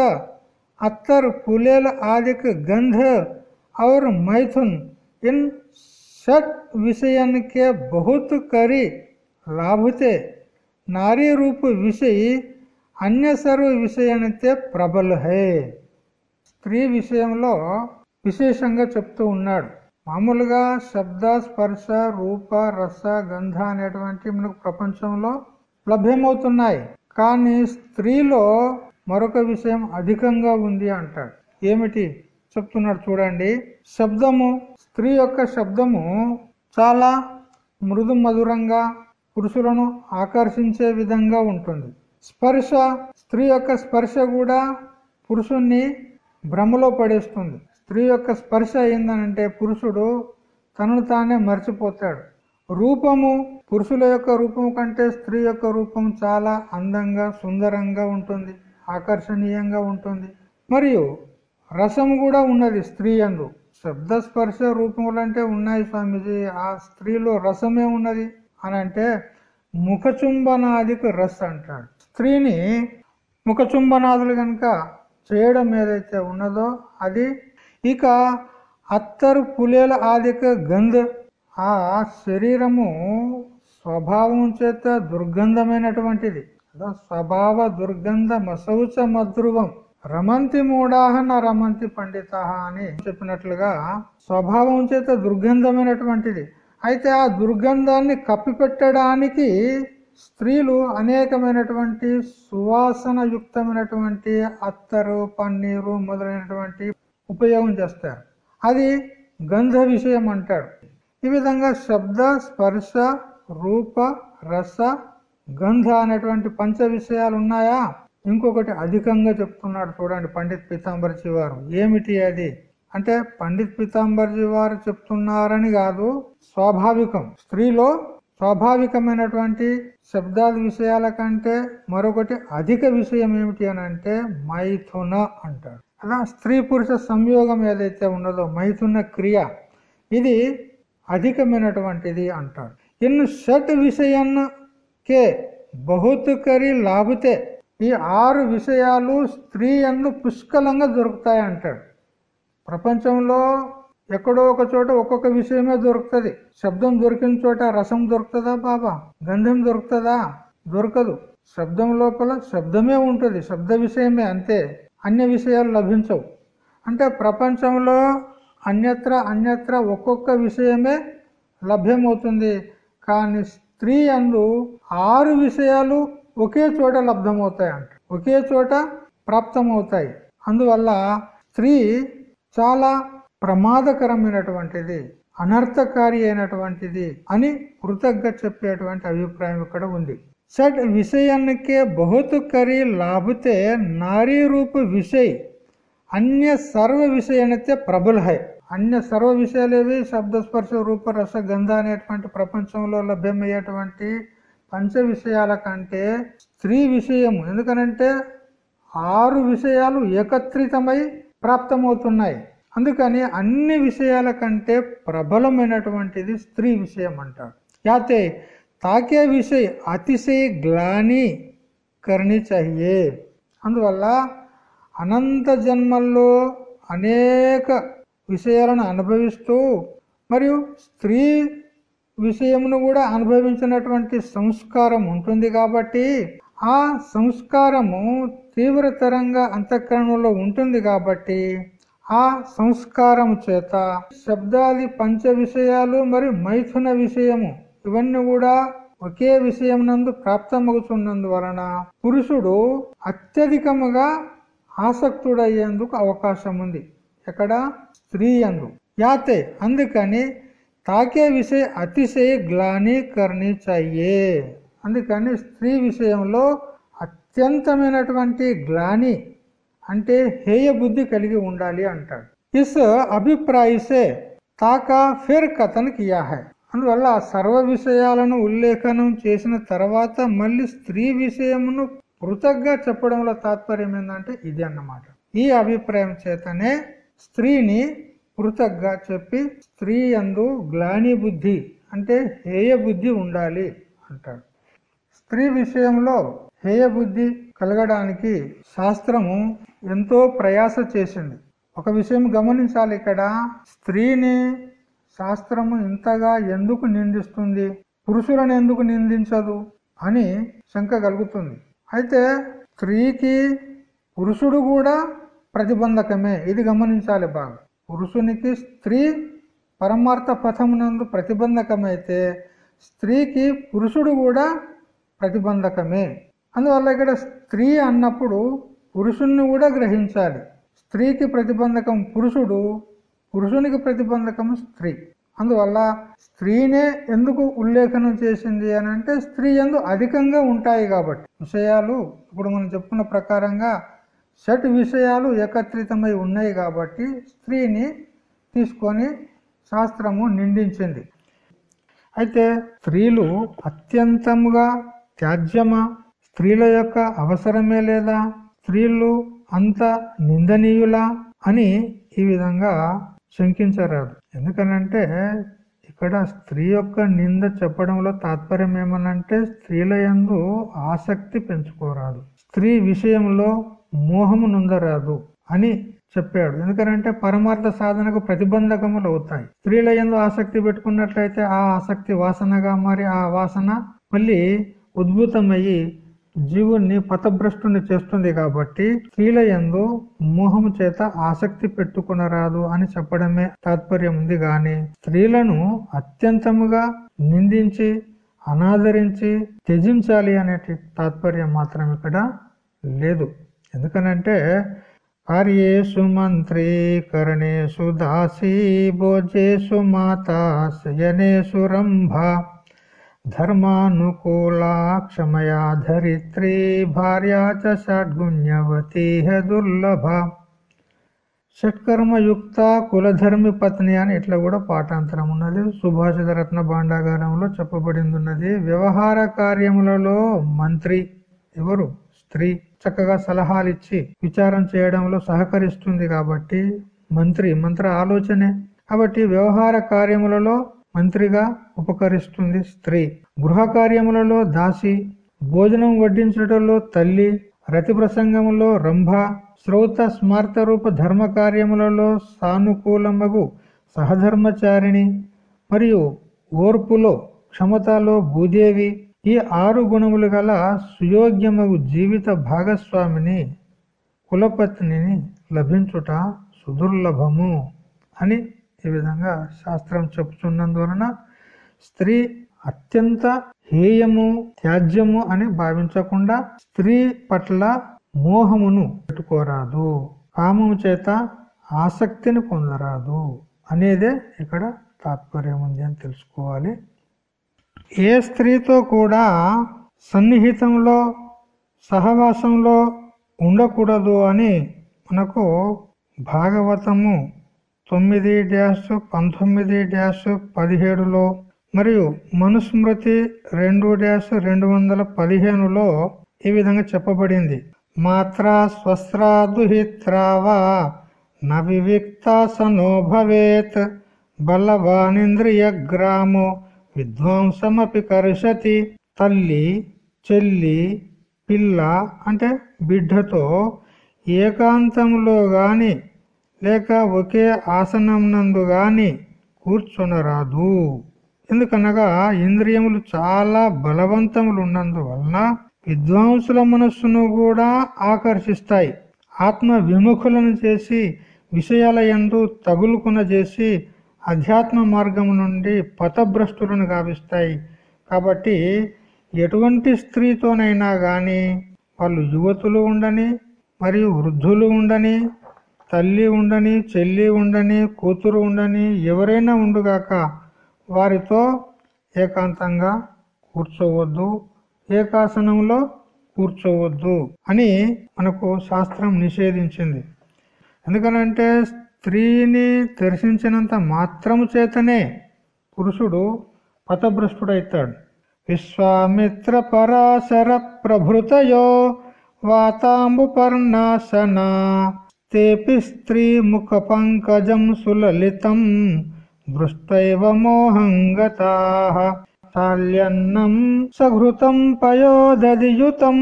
अत्तर फुलेल आदिक गंध, और मैथुन इन षट विषयन के बहुत करी लाभ थे नारी रूप विषय अन्य सर्व विषयन ते प्रबल है। స్త్రీ విషయంలో విశేషంగా చెప్తూ ఉన్నాడు. మామూలుగా శబ్ద స్పర్శ రూప రస గంధ అనేటువంటి మనకు ప్రపంచంలో లభ్యమవుతున్నాయి. కానీ స్త్రీలో మరొక విషయం అధికంగా ఉంది అంటాడు. ఏమిటి? చెప్తున్నాడు చూడండి. శబ్దము స్త్రీ యొక్క శబ్దము చాలా మృదు మధురంగా పురుషులను ఆకర్షించే విధంగా ఉంటుంది. స్పర్శ స్త్రీ యొక్క స్పర్శ కూడా పురుషుణ్ణి భ్రమలో పడేస్తుంది. స్త్రీ యొక్క స్పర్శ అయిందనంటే పురుషుడు తనను తానే మర్చిపోతాడు. రూపము పురుషుల యొక్క రూపం కంటే స్త్రీ యొక్క రూపం చాలా అందంగా సుందరంగా ఉంటుంది ఆకర్షణీయంగా ఉంటుంది. మరియు రసం కూడా ఉన్నది స్త్రీ అందు. శబ్ద స్పర్శ రూపములు అంటే ఉన్నాయి స్వామీజీ. ఆ స్త్రీలో రసమే ఉన్నది అని అంటే ముఖచుంబనాదికి రస్ అంటాడు. స్త్రీని ముఖచుంబనాదులు కనుక చేయడం ఏదైతే ఉన్నదో అది ఇక అత్తరు పులేల ఆదిక గంధ. ఆ శరీరము స్వభావం చేత దుర్గంధమైనటువంటిది. స్వభావ దుర్గంధ మసౌచ మధురువం రమంతి మూడాహన రమంతి పండిత అని చెప్పినట్లుగా స్వభావం చేత దుర్గంధమైనటువంటిది. అయితే ఆ దుర్గంధాన్ని కప్పిపెట్టడానికి స్త్రీలు అనేకమైనటువంటి సువాసన యుక్తమైనటువంటి అత్తరు పన్నీరు మొదలైనటువంటి ఉపయోగం చేస్తారు. అది గంధ విషయం అంటాడు. ఈ విధంగా శబ్ద స్పర్శ రూప రస గంధ అనేటువంటి పంచ విషయాలు ఉన్నాయా? ఇంకొకటి అధికంగా చెప్తున్నాడు చూడండి పండిత్ పీతాంబర్జీ వారు. ఏమిటి అది? అంటే పండిత్ పీతాంబర్జీ వారు చెప్తున్నారని కాదు స్వాభావికం. స్త్రీలో స్వాభావికమైనటువంటి శబ్దాది విషయాల కంటే మరొకటి అధిక విషయం ఏమిటి అని అంటే మైథున అంటాడు అలా స్త్రీ పురుష సంయోగం ఏదైతే ఉన్నదో మైథున క్రియ ఇది అధికమైనటువంటిది అంటాడు ఇన్ షట్ విషయన్నకే బహుతుకరి లాభితే ఈ ఆరు విషయాలు స్త్రీ అన్ను పుష్కలంగా దొరుకుతాయి అంటాడు ప్రపంచంలో ఎక్కడో ఒక చోట ఒక్కొక్క విషయమే దొరుకుతుంది. శబ్దం దొరికిన చోట రసం దొరుకుతుందా బాబా? గంధం దొరుకుతుందా? దొరకదు. శబ్దం లోపల శబ్దమే ఉంటుంది. శబ్ద విషయమే అంతే. అన్య విషయాలు లభించవు. అంటే ప్రపంచంలో అన్యత్ర అన్యత్ర ఒక్కొక్క విషయమే లభ్యమవుతుంది. కానీ స్త్రీ అందు ఆరు విషయాలు ఒకే చోట లబ్ధమవుతాయి అంట ఒకే చోట ప్రాప్తమవుతాయి. అందువల్ల స్త్రీ చాలా ప్రమాదకరమైనటువంటిది అనర్థకారి అయినటువంటిది అని కృతజ్ఞ చెప్పేటువంటి అభిప్రాయం ఇక్కడ ఉంది. సట్ విషయానికే బహుతు కరి లాభతే నారీ రూప విషయ్ అన్య సర్వ విషయానితే ప్రబల హై. అన్య సర్వ విషయాలేవి శబ్దస్పర్శ రూప రస గంధ అనేటువంటి ప్రపంచంలో లభ్యమయ్యేటువంటి పంచ విషయాల కంటే స్త్రీ విషయము. ఎందుకనంటే ఆరు విషయాలు ఏకత్రితమై ప్రాప్తమవుతున్నాయి. అందుకని అన్ని విషయాల కంటే ప్రబలమైనటువంటిది స్త్రీ విషయం అంటాడు. యాతే తాకే విషయ అతిశయ గ్లాని కర్ణి చహియే అందువల్ల అనంత జన్మల్లో అనేక విషయాలను అనుభవిస్తూ మరియు స్త్రీ విషయమును కూడా అనుభవించినటువంటి సంస్కారం ఉంటుంది కాబట్టి ఆ సంస్కారము తీవ్రతరంగా అంతఃకరణలో ఉంటుంది కాబట్టి ఆ సంస్కారం చేత శబ్దాది పంచ విషయాలు మరియు మైథున విషయము. ఇవన్నీ కూడా ఒకే విషయం నందు ప్రాప్తమవుతున్నందువలన పురుషుడు అత్యధికముగా ఆసక్తుడయ్యేందుకు అవకాశం ఉంది ఎక్కడ? స్త్రీ అందు యాతే అందుకని తాకే విషయ అతిశయ గ్లాని కర్ణి చయ్యే అందుకని స్త్రీ విషయంలో అత్యంతమైనటువంటి గ్లాని అంటే హేయ బుద్ధి కలిగి ఉండాలి అంటాడు. Is అభిప్రాయసే తాకా Phir కథన్ Kia high. అందువల్ల సర్వ విషయాలను ఉల్లేఖనం చేసిన తర్వాత మళ్ళీ స్త్రీ విషయమును పృథగ్గా చెప్పడంలో తాత్పర్యం ఏంటంటే ఇది అన్నమాట. ఈ అభిప్రాయం చేతనే స్త్రీని పృథగ్గా చెప్పి స్త్రీ అందు గ్లాని బుద్ధి అంటే హేయ బుద్ధి ఉండాలి అంటాడు. స్త్రీ విషయంలో హేయ బుద్ధి కలగడానికి శాస్త్రము ఎంతో ప్రయాస చేసింది. ఒక విషయం గమనించాలి ఇక్కడ. స్త్రీని శాస్త్రము ఇంతగా ఎందుకు నిందిస్తుంది? పురుషులను ఎందుకు నిందించదు? అని శంక కలుగుతుంది. అయితే స్త్రీకి పురుషుడు కూడా ప్రతిబంధకమే. ఇది గమనించాలి బాగా. పురుషునికి స్త్రీ పరమార్థ పథమునందు ప్రతిబంధకమైతే స్త్రీకి పురుషుడు కూడా ప్రతిబంధకమే. అందువల్ల ఇక్కడ స్త్రీ అన్నప్పుడు పురుషుణ్ణి కూడా గ్రహించాలి. స్త్రీకి ప్రతిబంధకం పురుషుడు పురుషునికి ప్రతిబంధకం స్త్రీ. అందువల్ల స్త్రీనే ఎందుకు ఉల్లేఖనం చేసింది అని అంటే స్త్రీ ఎందు అధికంగా ఉంటాయి కాబట్టి. విషయాలు ఇప్పుడు మనం చెప్పుకున్న ప్రకారంగా షట్ విషయాలు ఏకత్రితమై ఉన్నాయి కాబట్టి స్త్రీని తీసుకొని శాస్త్రము నిండించింది. అయితే స్త్రీలు అత్యంతంగా త్యాజ్యమా స్త్రీల యొక్క అవసరమే లేదా? స్త్రీలు అంత నిందనీయులా? అని ఈ విధంగా శంకించరాదు ఎందుకనంటే ఇక్కడ స్త్రీ యొక్క నింద చెప్పడంలో తాత్పర్యం ఏమనంటే స్త్రీల యందు ఆసక్తి పెంచుకోరాదు. స్త్రీ విషయంలో మోహము నుందరాదు అని చెప్పాడు. ఎందుకంటే పరమార్థ సాధనకు ప్రతిబంధకములు అవుతాయి. స్త్రీల ఎందు ఆసక్తి పెట్టుకున్నట్లయితే ఆ ఆసక్తి వాసనగా మారి ఆ వాసన మళ్ళీ ఉద్భుతమయ్యి జీవుణ్ణి పథభ్రష్టుని చేస్తుంది కాబట్టి స్త్రీల ఎందు మోహము చేత ఆసక్తి పెట్టుకునరాదు అని చెప్పడమే తాత్పర్యం ఉంది గాని స్త్రీలను అత్యంతముగా నిందించి అనాదరించి త్యజించాలి అనే తాత్పర్యం మాత్రం ఇక్కడ లేదు. ఎందుకనంటే కార్యేషు మంత్రి కరణేషు దాసీ భోజేషు మాత శయనేషు రంభ ధర్మానుకూలా క్షమయా ధరిత్రీ భార్యా చ దుర్లభ షట్కర్మయుక్త కులధర్మి పత్ని అని ఇట్లా కూడా పాఠాంతరం ఉన్నది. సుభాషిత రత్న భాండాగారంలో చెప్పబడింది ఉన్నది వ్యవహార కార్యములలో మంత్రి ఎవరు? స్త్రీ. చక్కగా సలహాలు ఇచ్చి విచారం చేయడంలో సహకరిస్తుంది కాబట్టి మంత్రి మంత్ర ఆలోచనే. కాబట్టి వ్యవహార కార్యములలో మంత్రిగా ఉపకరిస్తుంది స్త్రీ. గృహ కార్యములలో దాసి భోజనం వడ్డించటంలో తల్లి రతి ప్రసంగములో రంభ శ్రౌత స్మార్త రూప ధర్మ కార్యములలో సానుకూలమగు సహధర్మచారిణి మరియు ఓర్పులో క్షమతలో భూదేవి ఈ ఆరు గుణములు గల సుయోగ్యమగు జీవిత భాగస్వామిని కులపత్నిని లభించుట సుదుర్లభము అని ఈ విధంగా శాస్త్రం చెప్తున్నందువలన స్త్రీ అత్యంత హేయము త్యాజ్యము అని భావించకుండా స్త్రీ పట్ల మోహమును పెట్టుకోరాదు. కామము చేత ఆసక్తిని పొందరాదు అనేదే ఇక్కడ తాత్పర్యం ఉంది అని తెలుసుకోవాలి. ఏ స్త్రీతో కూడా సన్నిహితంలో సహవాసంలో ఉండకూడదు అని మనకు భాగవతము తొమ్మిది డ్యాష్ పంతొమ్మిది డ్యాష్ పదిహేడులో మరియు మనుస్మృతి రెండు డ్యాష్ రెండు వందల పదిహేనులో ఈ విధంగా చెప్పబడింది. మాత్రా స్వస్రాదుహిత్రావా నవివిక్తాసనో భవేత్ బలవానింద్రియ గ్రామో విధ్వంసమపి కరుషతి తల్లి చెల్లి పిల్ల అంటే బిడ్డతో ఏకాంతంలో గాని లేక ఒకే ఆసనం నందు గాని కూర్చొనరాదు. ఎందుకనగా ఇంద్రియములు చాలా బలవంతములు ఉన్నందువలన విద్వాంసుల మనస్సును కూడా ఆకర్షిస్తాయి. ఆత్మ విముఖులను చేసి విషయాల ఎందు తగులుకున చేసి అధ్యాత్మ మార్గం నుండి పథభ్రష్టులను గావిస్తాయి. కాబట్టి ఎటువంటి స్త్రీతోనైనా కానీ వాళ్ళు యువతులు ఉండని మరియు వృద్ధులు ఉండని తల్లి ఉండని చెల్లి ఉండని కూతురు ఉండని ఎవరైనా ఉండుగాక వారితో ఏకాంతంగా కూర్చోవద్దు ఏకాసనంలో కూర్చోవద్దు అని మనకు శాస్త్రం నిషేధించింది. ఎందుకనంటే స్త్రీని దర్శించినంత మాత్రము చేతనే పురుషుడు పథభ్రష్టుడైతాడు విశ్వామిత్ర పరాశర ప్రభృతయో వాతాంబు పర్ణాసన తేపి స్త్రీ ముఖ పంకజం సులలితం దృష్టైవ మోహంగతా తాల్యన్నం సఘృతం పయోదధియుతం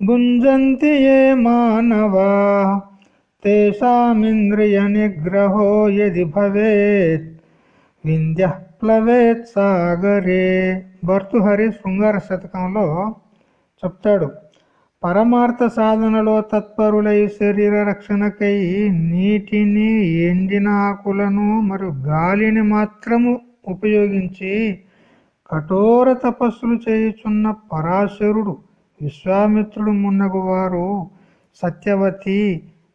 భుంజంతి ఏ మానవా తేషామింద్రియ నిగ్రహో యది భవేత్ వింధ్య ప్లవేత్ సాగరే భర్తుహరి శృంగార శతకంలో చెప్తాడు పరమార్థ సాధనలో తత్పరులై శరీర రక్షణకై నీటిని ఎండిన ఆకులను మరియు గాలిని మాత్రము ఉపయోగించి కఠోర తపస్సులు చేయుచున్న పరాశరుడు విశ్వామిత్రుడు మున్నగు వారు సత్యవతి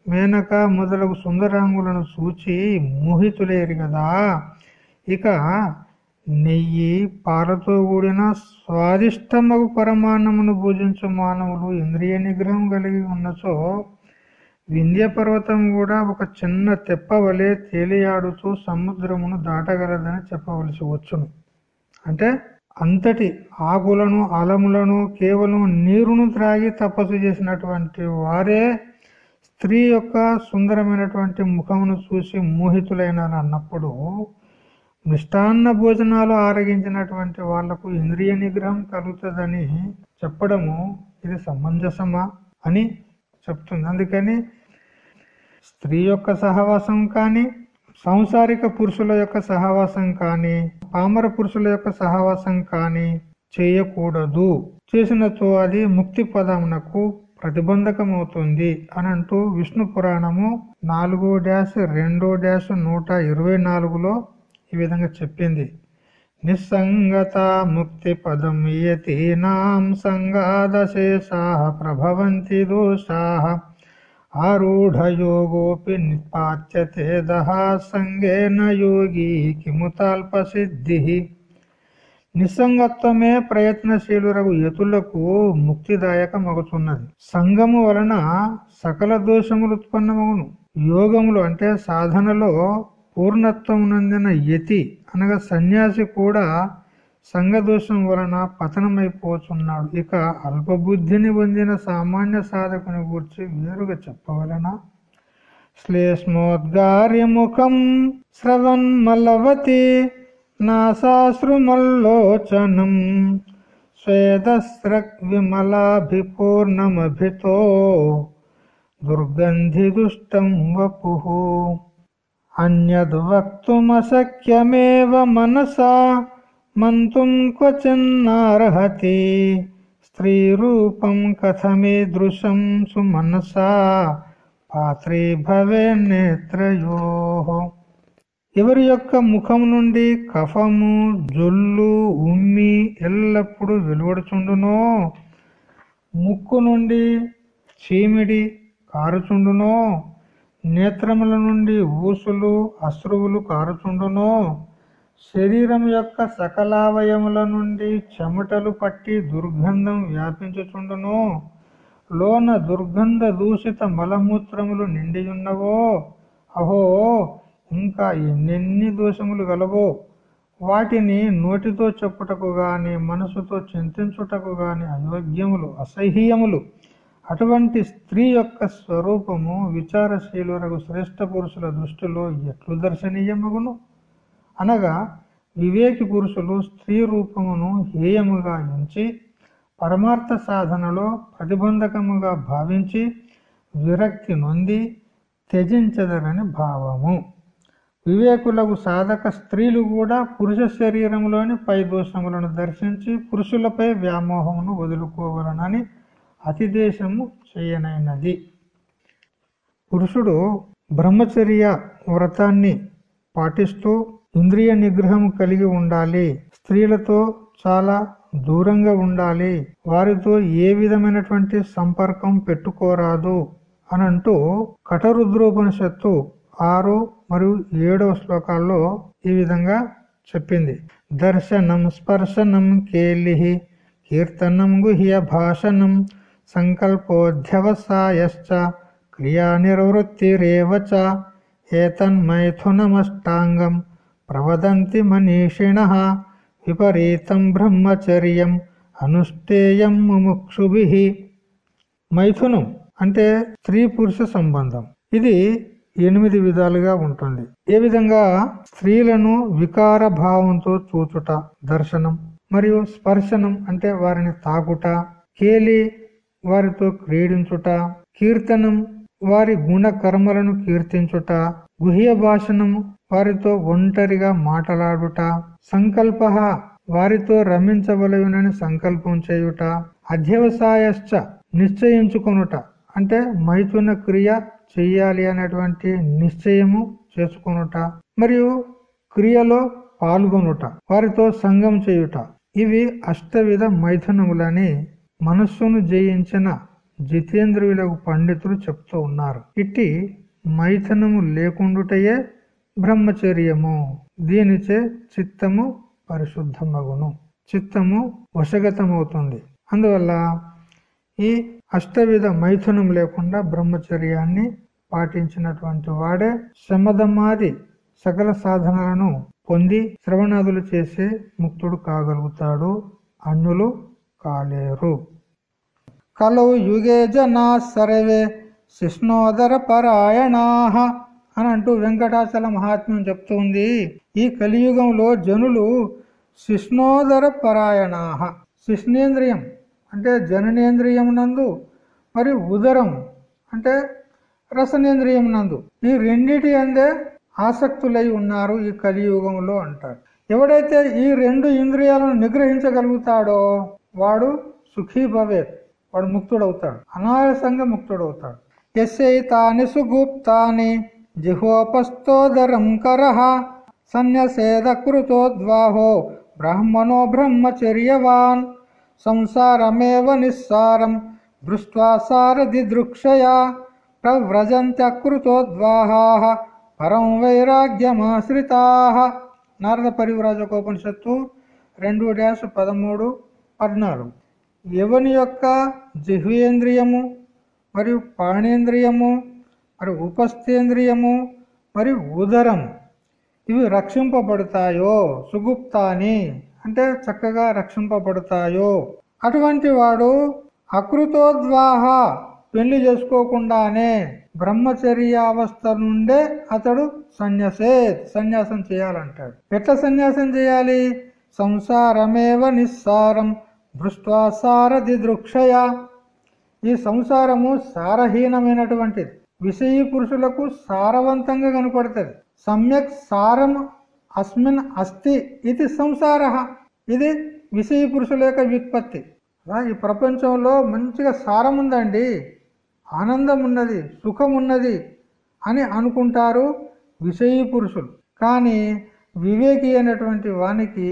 మేనక మొదలగు సుందరాంగులను చూచి మోహితులేరు కదా ఇక నెయ్యి పాలతో కూడిన స్వాదిష్టమగు పరమాన్నమును భుజించు మానవులు ఇంద్రియ నిగ్రహం కలిగి ఉన్నచో వింధ్య పర్వతం కూడా ఒక చిన్న తెప్ప వలె తేలియాడుతూ సముద్రమును దాటగలదని చెప్పవలసి వచ్చును. అంటే అంతటి ఆకులను అలములను కేవలం నీరును త్రాగి తపస్సు చేసినటువంటి వారే స్త్రీ యొక్క సుందరమైనటువంటి ముఖమును చూసి మోహితులైనారు అన్నప్పుడు మిష్టాన్న భోజనాలు ఆరగించినటువంటి వాళ్ళకు ఇంద్రియ నిగ్రహం కలుగుతుందని చెప్పడము ఇది సమంజసమా అని చెప్తుంది. అందుకని స్త్రీ యొక్క సహవాసం కానీ సాంసారిక పురుషుల యొక్క సహవాసం కానీ పామర పురుషుల యొక్క సహవాసం కానీ చేయకూడదు. చేసినతో అది ముక్తి పదమునకు ప్రతిబంధకమవుతుంది అని అంటూ విష్ణు పురాణము నాలుగో డ్యాష్ రెండో డ్యాష్ నూట ఇరవై నాలుగులో ఈ విధంగా చెప్పింది. నిస్సంగత ముక్తి పదం యతీనాం సంగాదశేషా ప్రభవంతి దోషాః. ఆరూఢయోగోపి నిపాత్యతే దహా సంగేన యోగి కిముతాల్పసిద్ధి. నిస్సంగత్వమే ప్రయత్నశీలురగు యతులకు ముక్తిదాయకం అవుతున్నది సంగము వలన సకల దోషములు ఉత్పన్నమగును. యోగములు అంటే సాధనలో పూర్ణత్వం నందిన యతి అనగా సన్యాసి కూడా సంఘదోషం వలన పతనమైపోతున్నాడు. ఇక అల్పబుద్ధిని పొందిన సామాన్య సాధకుని గురించి వేరుగా చెప్పవలన? శ్లేష్మోద్గార్యముఖం శ్రవన్మలవతి నాశాశ్రుమల్లోచనం స్వేదస్రక్ విమలాభిపూర్ణమభితో దుర్గంధి దుష్టం వపు. అన్యద్వక్తుమశక్యమేవ మనసా? మంతుం క్వచిన్నార్హతి స్త్రీరూపం కథమీదృశం సుమనసా. పాత్రీ భవే నేత్రయో. ఎవరి యొక్క ముఖం నుండి కఫము జొల్లు ఉమ్మి ఎల్లప్పుడూ వెలువడుచుండునో? ముక్కు నుండి చీమిడి కారుచుండునో? నేత్రముల నుండి ఊసులు అశ్రువులు కారుచుండునో. శరీరం యొక్క సకలావయముల నుండి చెమటలు పట్టి దుర్గంధం వ్యాపించుచుండును. లోన దుర్గంధ దూషిత మలమూత్రములు నిండియున్నవో అహో ఇంకా ఎన్నెన్ని దోషములు గలవో వాటిని నోటితో చెప్పుటకు గాని మనసుతో చింతించుటకు గాని అయోగ్యములు అసహ్యములు అటువంటి స్త్రీ యొక్క స్వరూపము విచారశీలురకు శ్రేష్ఠ పురుషుల దృష్టిలో ఎట్లు దర్శనీయమగును? అనగా వివేకి పురుషులు స్త్రీ రూపమును హేయముగా ఎంచి పరమార్థ సాధనలో ప్రతిబంధకముగా భావించి విరక్తి నొంది త్యజించదరని భావము. వివేకులకు సాధక స్త్రీలు కూడా పురుష శరీరంలోని పై దోషములను దర్శించి పురుషులపై వ్యామోహమును వదులుకోవాలనని అతిదేశము చేయనైనది. పురుషుడు బ్రహ్మచర్య వ్రతాన్ని పాటిస్తూ ఇంద్రియ నిగ్రహం కలిగి ఉండాలి. స్త్రీలతో చాలా దూరంగా ఉండాలి. వారితో ఏ విధమైనటువంటి సంపర్కం పెట్టుకోరాదు అని అంటూ కఠరుద్రోపనిషత్తు ఆరు మరియు ఏడవ శ్లోకాల్లో ఈ విధంగా చెప్పింది. దర్శనం స్పర్శనం కేలిహి కీర్తనం గుహ్య భాషణం సంకల్పోధ్యవసాయశ్చ క్రియా నిర్వృత్తిరేవచ ఏతన్మైథునమష్టాంగం ప్రవదంతి మనీషిణ విపరీతం బ్రహ్మచర్యం అనుష్ఠేయం ముముక్షుభి. మైథునం అంటే స్త్రీ పురుష సంబంధం. ఇది ఎనిమిది విధాలుగా ఉంటుంది. ఏ విధంగా? స్త్రీలను వికార భావంతో చూచుట దర్శనం. మరియు స్పర్శనం అంటే వారిని తాకుట కేలి వారితో క్రీడించుట కీర్తనం వారి గుణ కర్మలను కీర్తించుట గుహ్య భాషణము వారితో ఒంటరిగా మాట్లాడుట సంకల్ప వారితో రమించవలయునని సంకల్పం చేయుట అధ్యవసాయశ్చ నిశ్చయించుకొనుట. అంటే మైథున క్రియ చెయ్యాలి అనేటువంటి నిశ్చయము చేసుకొనుట మరియు క్రియలో పాల్గొనుట వారితో సంగం చేయుట. ఇవి అష్టవిధ మైథునములని మనస్సును జయించిన జితేంద్రియులకు పండితులు చెప్తూ ఉన్నారు. ఇట్టి మైథనము లేకుండుటయే బ్రహ్మచర్యము. దీనిచే చిత్తము పరిశుద్ధమగును. చిత్తము వశగతమవుతుంది. అందువల్ల ఈ అష్టవిధ మైథునం లేకుండా బ్రహ్మచర్యాన్ని పాటించినటువంటి వాడే శమధమాది సకల సాధనలను పొంది శ్రవణాదులు చేసే ముక్తుడు కాగలుగుతాడు. అన్యులు కాలేరు. కలవు యుగే జనా సర్వే శిష్ణోదర పరాయణాహ అని అంటూ వెంకటాచల మహాత్మ్యం చెప్తుంది ఈ కలియుగంలో జనులు శిష్ణోదర పరాయణాహ శిష్ణేంద్రియం అంటే జననేంద్రియం నందు మరి ఉదరం అంటే రసనేంద్రియం నందు. ఈ రెండిటి అందే ఆసక్తులై ఉన్నారు ఈ కలియుగంలో అంటారు. ఎవడైతే ఈ రెండు ఇంద్రియాలను నిగ్రహించగలుగుతాడో వాడు సుఖీ భవేత్ వాడు ముక్తుడవుతాడు. అనాయాసంగా ముక్తుడవుతాడు. ఎస్సైతాని సుగుప్తాని జిహోపస్థోదరం కరహ సన్యసేద కృతోద్వాహో బ్రహ్మణో బ్రహ్మచర్యవాన్ సంసారమేవ నిస్సారం దృష్ట్వా సారథిదృక్షయా ప్రవ్రజంత్యకృతోద్వాహా పరం వైరాగ్యమాశ్రితా నారద పరివ్రాజకోపనిషత్తు రెండు డ్యాష్ పదమూడు పద్నాలుగు. ఎవని యొక్క జిహ్వేంద్రియము మరియు పాణేంద్రియము మరియు ఉపస్థేంద్రియము మరియు ఉదరం ఇవి రక్షింపబడతాయో సుగుప్తాని అంటే చక్కగా రక్షింపబడతాయో. అటువంటి వాడు అకృతోద్వాహ పెళ్ళి చేసుకోకుండానే బ్రహ్మచర్యావస్థ నుండే అతడు సన్యాసే సన్యాసం చేయాలంటాడు. ఎట్లా సన్యాసం చేయాలి? సంసారమేవ నిస్సారం. దృష్ట్వా సారథి దృక్షయ. ఈ సంసారము సారహీనమైనటువంటిది. విషయీ పురుషులకు సారవంతంగా కనపడుతుంది. సమ్యక్ సారం అస్మిన్ అస్థి ఇది సంసార. ఇది విషయ పురుషుల యొక్క వ్యుత్పత్తి. ఈ ప్రపంచంలో మంచిగా సారం ఉందండి ఆనందం ఉన్నది సుఖం ఉన్నది అని అనుకుంటారు విషయీ పురుషులు. కానీ వివేకి అయినటువంటి వానికి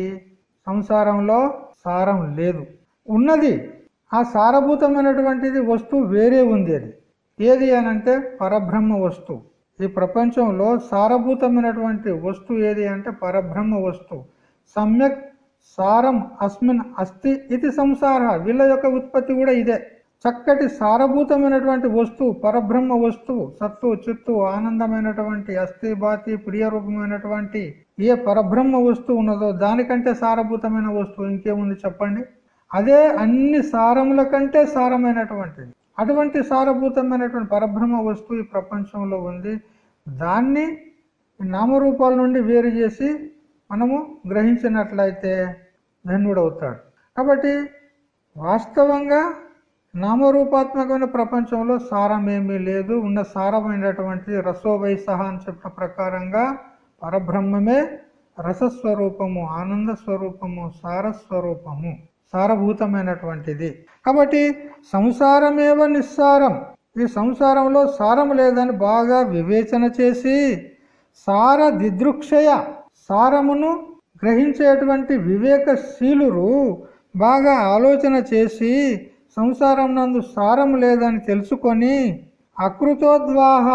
సంసారంలో సారం లేదు. ఉన్నది. ఆ సారభూతమైనటువంటిది వస్తువు వేరే ఉంది అది. ఏది అనంటే పరబ్రహ్మ వస్తువు. ఈ ప్రపంచంలో సారభూతమైనటువంటి వస్తువు ఏది అంటే పరబ్రహ్మ వస్తువు. సమ్యక్ సారం అస్మిన్ అస్థి ఇది సంసార. వీళ్ళ యొక్క ఉత్పత్తి కూడా ఇదే. చక్కటి సారభూతమైనటువంటి వస్తువు పరబ్రహ్మ వస్తువు సత్తు చిత్తు ఆనందమైనటువంటి అస్థిభాతి ప్రియరూపమైనటువంటి ఏ పరబ్రహ్మ వస్తువు ఉన్నదో దానికంటే సారభూతమైన వస్తువు ఇంకేముంది చెప్పండి? అదే అన్ని సారముల కంటే సారమైనటువంటిది. అటువంటి సారభూతమైనటువంటి పరబ్రహ్మ వస్తువు ఈ ప్రపంచంలో ఉంది. దాన్ని నామరూపాల నుండి వేరు చేసి మనము గ్రహించినట్లయితే ధన్యుడవుతాడు కాబట్టి వాస్తవంగా నామరూపాత్మకమైన ప్రపంచంలో సారం ఏమీ లేదు. ఉన్న సారమైనటువంటి రసోవై సహా అని చెప్పిన ప్రకారంగా పరబ్రహ్మమే రసస్వరూపము ఆనంద స్వరూపము సారస్వరూపము సారభూతమైనటువంటిది. కాబట్టి సంసారమేవ నిస్సారం? ఈ సంసారంలో సారం లేదని బాగా వివేచన చేసి సార దిదృక్షయ సారమును గ్రహించేటువంటి వివేకశీలురు బాగా ఆలోచన చేసి సంసారం నందు సారం లేదని తెలుసుకొని అకృతోద్వాహ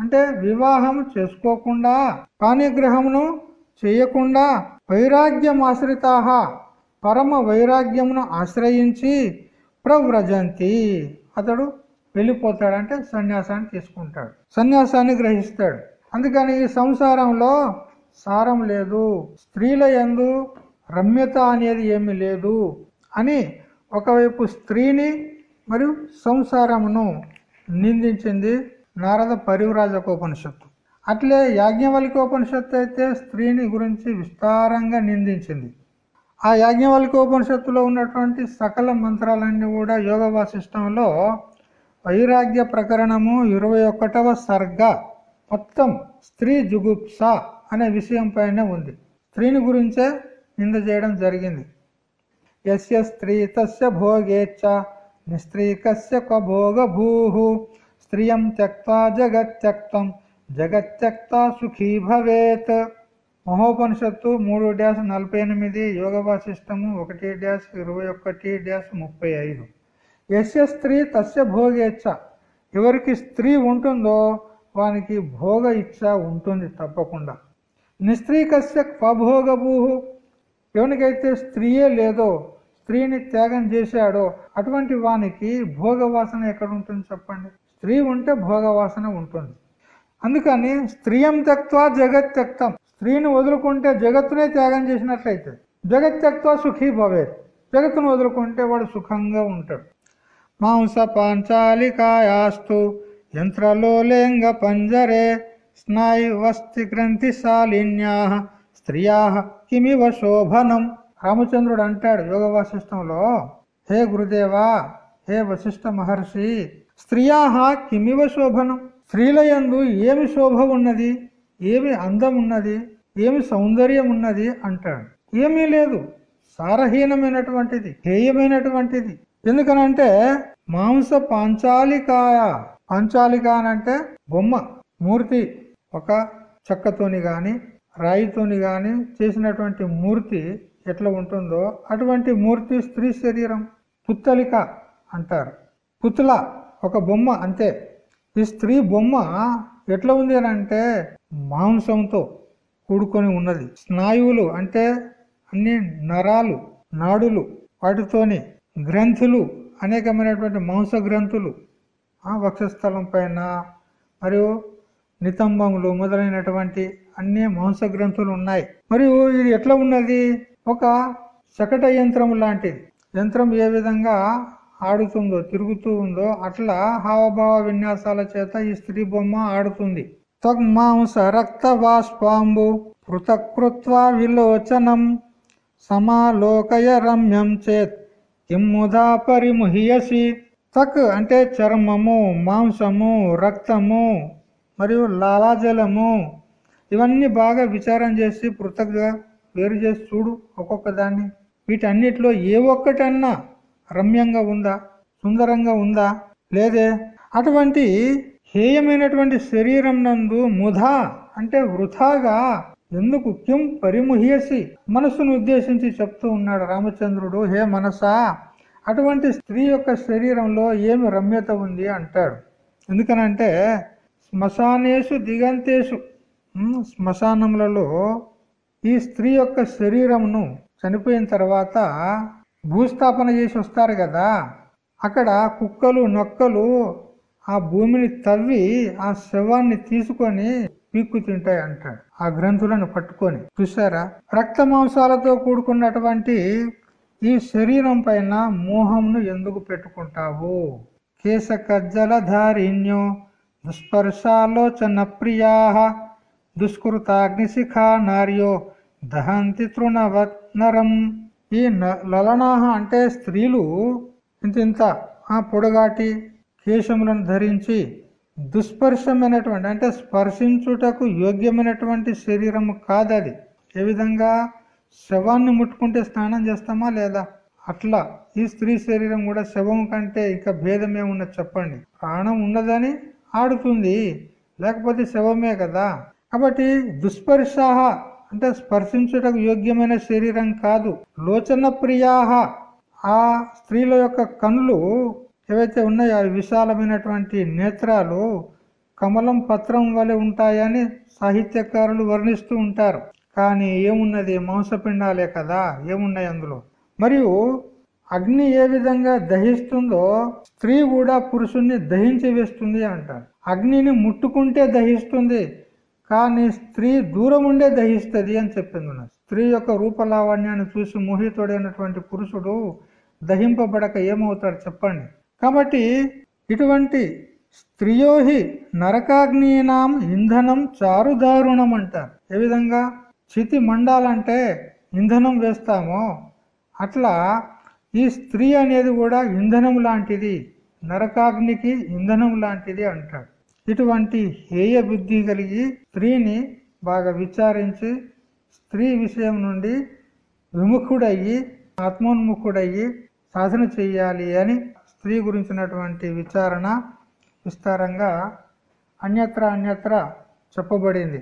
అంటే వివాహం చేసుకోకుండా కానిగ్రహమును చేయకుండా వైరాగ్యం ఆశ్రితాహ పరమ వైరాగ్యమును ఆశ్రయించి ప్రవ్రజంతి. అతడు వెళ్ళిపోతాడంటే సన్యాసాన్ని తీసుకుంటాడు. సన్యాసాన్ని గ్రహిస్తాడు. అందుకని ఈ సంసారంలో సారం లేదు. స్త్రీల ఎందు రమ్యత అనేది ఏమి లేదు అని ఒకవైపు స్త్రీని మరియు సంసారమును నిందించింది నారద పరివ్రాజకోపనిషత్తు. అట్లే యాజ్ఞవల్కోపనిషత్తు అయితే స్త్రీని గురించి విస్తారంగా నిందించింది. ఆ యాజ్ఞవల్కోపనిషత్తులో ఉన్నటువంటి సకల మంత్రాలన్నీ కూడా యోగ వాసిష్టంలో వైరాగ్య ప్రకరణము ఇరవై ఒకటవ సర్గ మొత్తం స్త్రీ జుగుప్స అనే విషయం ఉంది. స్త్రీని గురించే నింద చేయడం జరిగింది. ఎస్య స్త్రీ తస్య భోగేచ్ఛ నిస్త్రీకస్య భోగ భూ స్త్రియం త్యక్వా జగత్యక్తం జగత్యక్త సుఖీ భవేత్. మహోపనిషత్తు మూడు డ్యాష్ నలభై ఎనిమిది యోగ వాసిష్టము ఒకటి డ్యాష్ ఇరవై ఒకటి డ్యాష్ ముప్పై ఐదు. యస్య స్త్రీ తస్య భోగేచ్ఛ. ఎవరికి స్త్రీ ఉంటుందో వానికి భోగ ఇచ్చ ఉంటుంది తప్పకుండా. నిస్త్రీకస్య క్వభోగభూహు ఎవరికైతే స్త్రీయే లేదో స్త్రీని త్యాగం చేశాడో అటువంటి వానికి భోగవాసన ఎక్కడ ఉంటుంది చెప్పండి? స్త్రీ ఉంటే భోగవాసన ఉంటుంది. అందుకని స్త్రీయం తక్వా జగత్ త్యక్తం. స్త్రీని వదులుకుంటే జగత్తునే త్యాగం చేసినట్లయితే జగత్ త్యక్వా సుఖీ భవేత్. జగత్తును వదులుకుంటే వాడు సుఖంగా ఉంటాడు. మాంస పాంచాలికాయాస్తు యంత్రలోలేంగ పంజరే స్నాయువస్తి గ్రంథిశాలిన్యా స్త్రియా కిమివ శోభనం. రామచంద్రుడు అంటాడు యోగ వాసిష్టంలో హే గురుదేవా హే వశిష్ఠ మహర్షి స్త్రీయా కిమివ శోభనం? స్త్రీలయందు ఏమి శోభ ఉన్నది ఏమి అందం ఉన్నది ఏమి సౌందర్యం ఉన్నది అంటాడు. ఏమీ లేదు. సారహీనమైనటువంటిది హేయమైనటువంటిది. ఎందుకనంటే మాంస పాంచాలికాయ పాంచాలిక అంటే బొమ్మ మూర్తి ఒక చెక్కతోని గాని రాయితోని గాని చేసినటువంటి మూర్తి ఎట్లా ఉంటుందో అటువంటి మూర్తి స్త్రీ శరీరం పుత్తలిక అంటారు. పుత్తుల ఒక బొమ్మ అంతే. ఈ స్త్రీ బొమ్మ ఎట్లా ఉంది అని అంటే మాంసంతో కూడుకొని ఉన్నది. స్నాయువులు అంటే అన్ని నరాలు నాడులు వాటితోని గ్రంథులు అనేకమైనటువంటి మాంస గ్రంథులు. వక్షస్థలం పైన మరియు నితంబములు మొదలైనటువంటి అన్ని మాంస గ్రంథులు ఉన్నాయి. మరియు ఇది ఎట్లా ఉన్నది? ఒక శకట యంత్రం లాంటిది. యంత్రం ఏ విధంగా ఆడుతుందో తిరుగుతూ ఉందో అట్లా హావభావ విన్యాసాల చేత ఈ స్త్రీ బొమ్మ ఆడుతుంది. త్వగ్మాంస రక్త బాష్పాంబు పృథకృత్వా విలోచనం సమాలోకయ రమ్యం చేత్ కిమ్ముదా పరిముహియసి. తక్ అంటే చర్మము మాంసము రక్తము మరియు లాలాజలము. ఇవన్నీ బాగా విచారం చేసి పృథక్గా వేరు చేసి చూడు ఒక్కొక్క దాన్ని వీటన్నిటిలో ఏ ఒక్కటన్నా రమ్యంగా ఉందా? సుందరంగా ఉందా? లేదే. అటువంటి హేయమైనటువంటి శరీరం నందు ముధా అంటే వృథాగా ఎందుకు? కిం పరిముహ్యసి? మనసును ఉద్దేశించి చెప్తూ ఉన్నాడు రామచంద్రుడు హే మనసా అటువంటి స్త్రీ యొక్క శరీరంలో ఏమి రమ్యత ఉంది? అంటాడు. ఎందుకనంటే శ్మశానేషు దిగంతేషు శ్మశానములలో ఈ స్త్రీ యొక్క శరీరంను చనిపోయిన తర్వాత భూస్థాపన చేసి వస్తారు కదా అక్కడ కుక్కలు నొక్కలు ఆ భూమిని తవ్వి ఆ శవాన్ని తీసుకొని పీక్కు తింటాయి అంటాడు ఆ గ్రంథులను పట్టుకొని. చూసారా రక్త మాంసాలతో కూడుకున్నటువంటి ఈ శరీరం పైన మోహంను ఎందుకు పెట్టుకుంటావు? కేశ కజ్జల ధారిణ్యో దుస్పర్శాలోచన ప్రియా దుష్కృతాగ్నిశిఖా నార్యో దహంతి తృణవత్ నరం ఈ లలనాహ అంటే స్త్రీలు ఇంత ఇంత ఆ పొడగాటి కేశములను ధరించి దుస్పర్శమైనటువంటి అంటే స్పర్శించుటకు యోగ్యమైనటువంటి శరీరము కాదది. ఏ విధంగా? శవాన్ని ముట్టుకుంటే స్నానం చేస్తామా లేదా? అట్లా ఈ స్త్రీ శరీరం కూడా శవం కంటే ఇంకా భేదమే ఉన్నది చెప్పండి. ప్రాణం ఉన్నదని ఆడుతుంది లేకపోతే శవమే కదా. కాబట్టి దుస్పర్శ అంటే స్పర్శించుటకు యోగ్యమైన శరీరం కాదు. లోచన ప్రియాహ. ఆ స్త్రీల యొక్క కన్నులు ఏవైతే ఉన్నాయో విశాలమైనటువంటి నేత్రాలు కమలం పత్రం వలె ఉంటాయని సాహిత్యకారులు వర్ణిస్తూ ఉంటారు. కానీ ఏమున్నది? మాంసపిండాలే కదా? ఏమున్నాయి అందులో? మరియు అగ్ని ఏ విధంగా దహిస్తుందో స్త్రీ కూడా పురుషుణ్ణి దహించి వేస్తుంది అంటారు. అగ్నిని ముట్టుకుంటే దహిస్తుంది. కానీ స్త్రీ దూరం ఉండే దహిస్తుంది అని చెప్పింది స్త్రీ యొక్క రూపలావణ్యాన్ని చూసి మోహితుడైనటువంటి పురుషుడు దహింపబడక ఏమవుతాడు చెప్పండి. కాబట్టి ఇటువంటి స్త్రీయోహి నరకాగ్నినాం నరకాగ్నీనాం ఇంధనం చారుదారుణం అంటారు. ఏ విధంగా? చితి మండాలంటే ఇంధనం వేస్తామో. అట్లా ఈ స్త్రీ అనేది కూడా ఇంధనం లాంటిది. నరకాగ్నికి ఇంధనం లాంటిది అంటాడు. ఇటువంటి హేయ బుద్ధి కలిగి స్త్రీని బాగా విచారించి స్త్రీ విషయం నుండి విముఖుడయ్యి ఆత్మోన్ముఖుడయ్యి సాధన చేయాలి అని స్త్రీ గురించినటువంటి విచారణ విస్తారంగా అన్యత్ర అన్యత్ర చెప్పబడింది.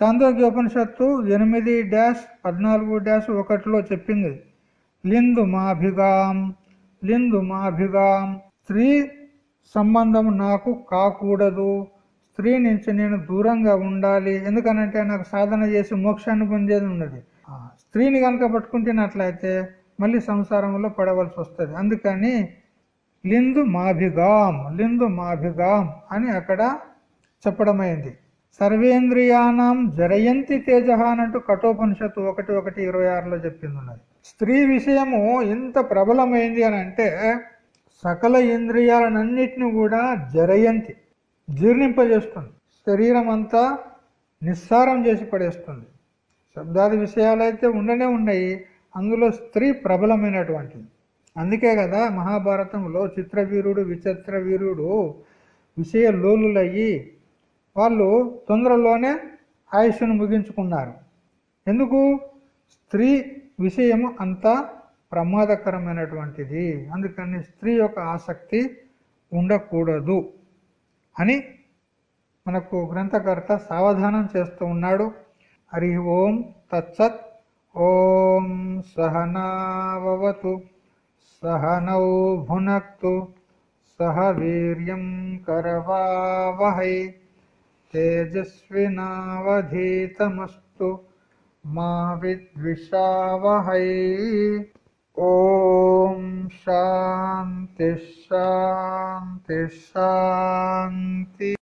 చాందోగ్యోపనిషత్తు ఎనిమిది డాష్ పద్నాలుగు డాష్ ఒకటిలో చెప్పింది. లిందు మాభిగాం లిందు మాభిగాం స్త్రీ సంబంధం నాకు కాకూడదు. స్త్రీ నుంచి నేను దూరంగా ఉండాలి. ఎందుకనంటే నాకు సాధన చేసి మోక్షాన్ని పొందేది ఉన్నది. స్త్రీని కనుక పట్టుకుంటున్నట్లయితే మళ్ళీ సంసారంలో పడవలసి వస్తుంది. అందుకని లిందు మాభిగాం లిందు మాభిగాం అని అక్కడ చెప్పడమైంది. సర్వేంద్రియానం జరయంతి తేజ అన్నట్టు కఠోపనిషత్తు ఒకటి ఒకటి ఇరవై ఆరులో చెప్పింది ఉన్నది. స్త్రీ విషయము ఎంత ప్రబలమైంది అని అంటే సకల ఇంద్రియాలన్నిటిని కూడా జరయంతి జీర్ణింపజేస్తుంది. శరీరం అంతా నిస్సారం చేసి పడేస్తుంది. శబ్దాది విషయాలైతే ఉండనే ఉన్నాయి అందులో స్త్రీ ప్రబలమైనటువంటిది. అందుకే కదా మహాభారతంలో చిత్రవీరుడు విచిత్ర వీరుడు విషయ లోలులయ్యి వాళ్ళు తొందరలోనే ఆయుష్ను ముగించుకున్నారు. ఎందుకు? స్త్రీ విషయము అంతా ప్రమాదకరమైనటువంటిది. అందుకని స్త్రీ యొక్క ఆసక్తి ఉండకూడదు అని మనకు గ్రంథకర్త సావధానం చేస్తూ ఉన్నాడు. హరి ఓం తత్సత్. ఓం సహనావతు సహనౌ భునక్తు. సహ వీర్యం కరవావహై. తేజస్వినావధీతమస్తు. మా విద్విషావహై. ఓం శాంతి శాంతి శాంతి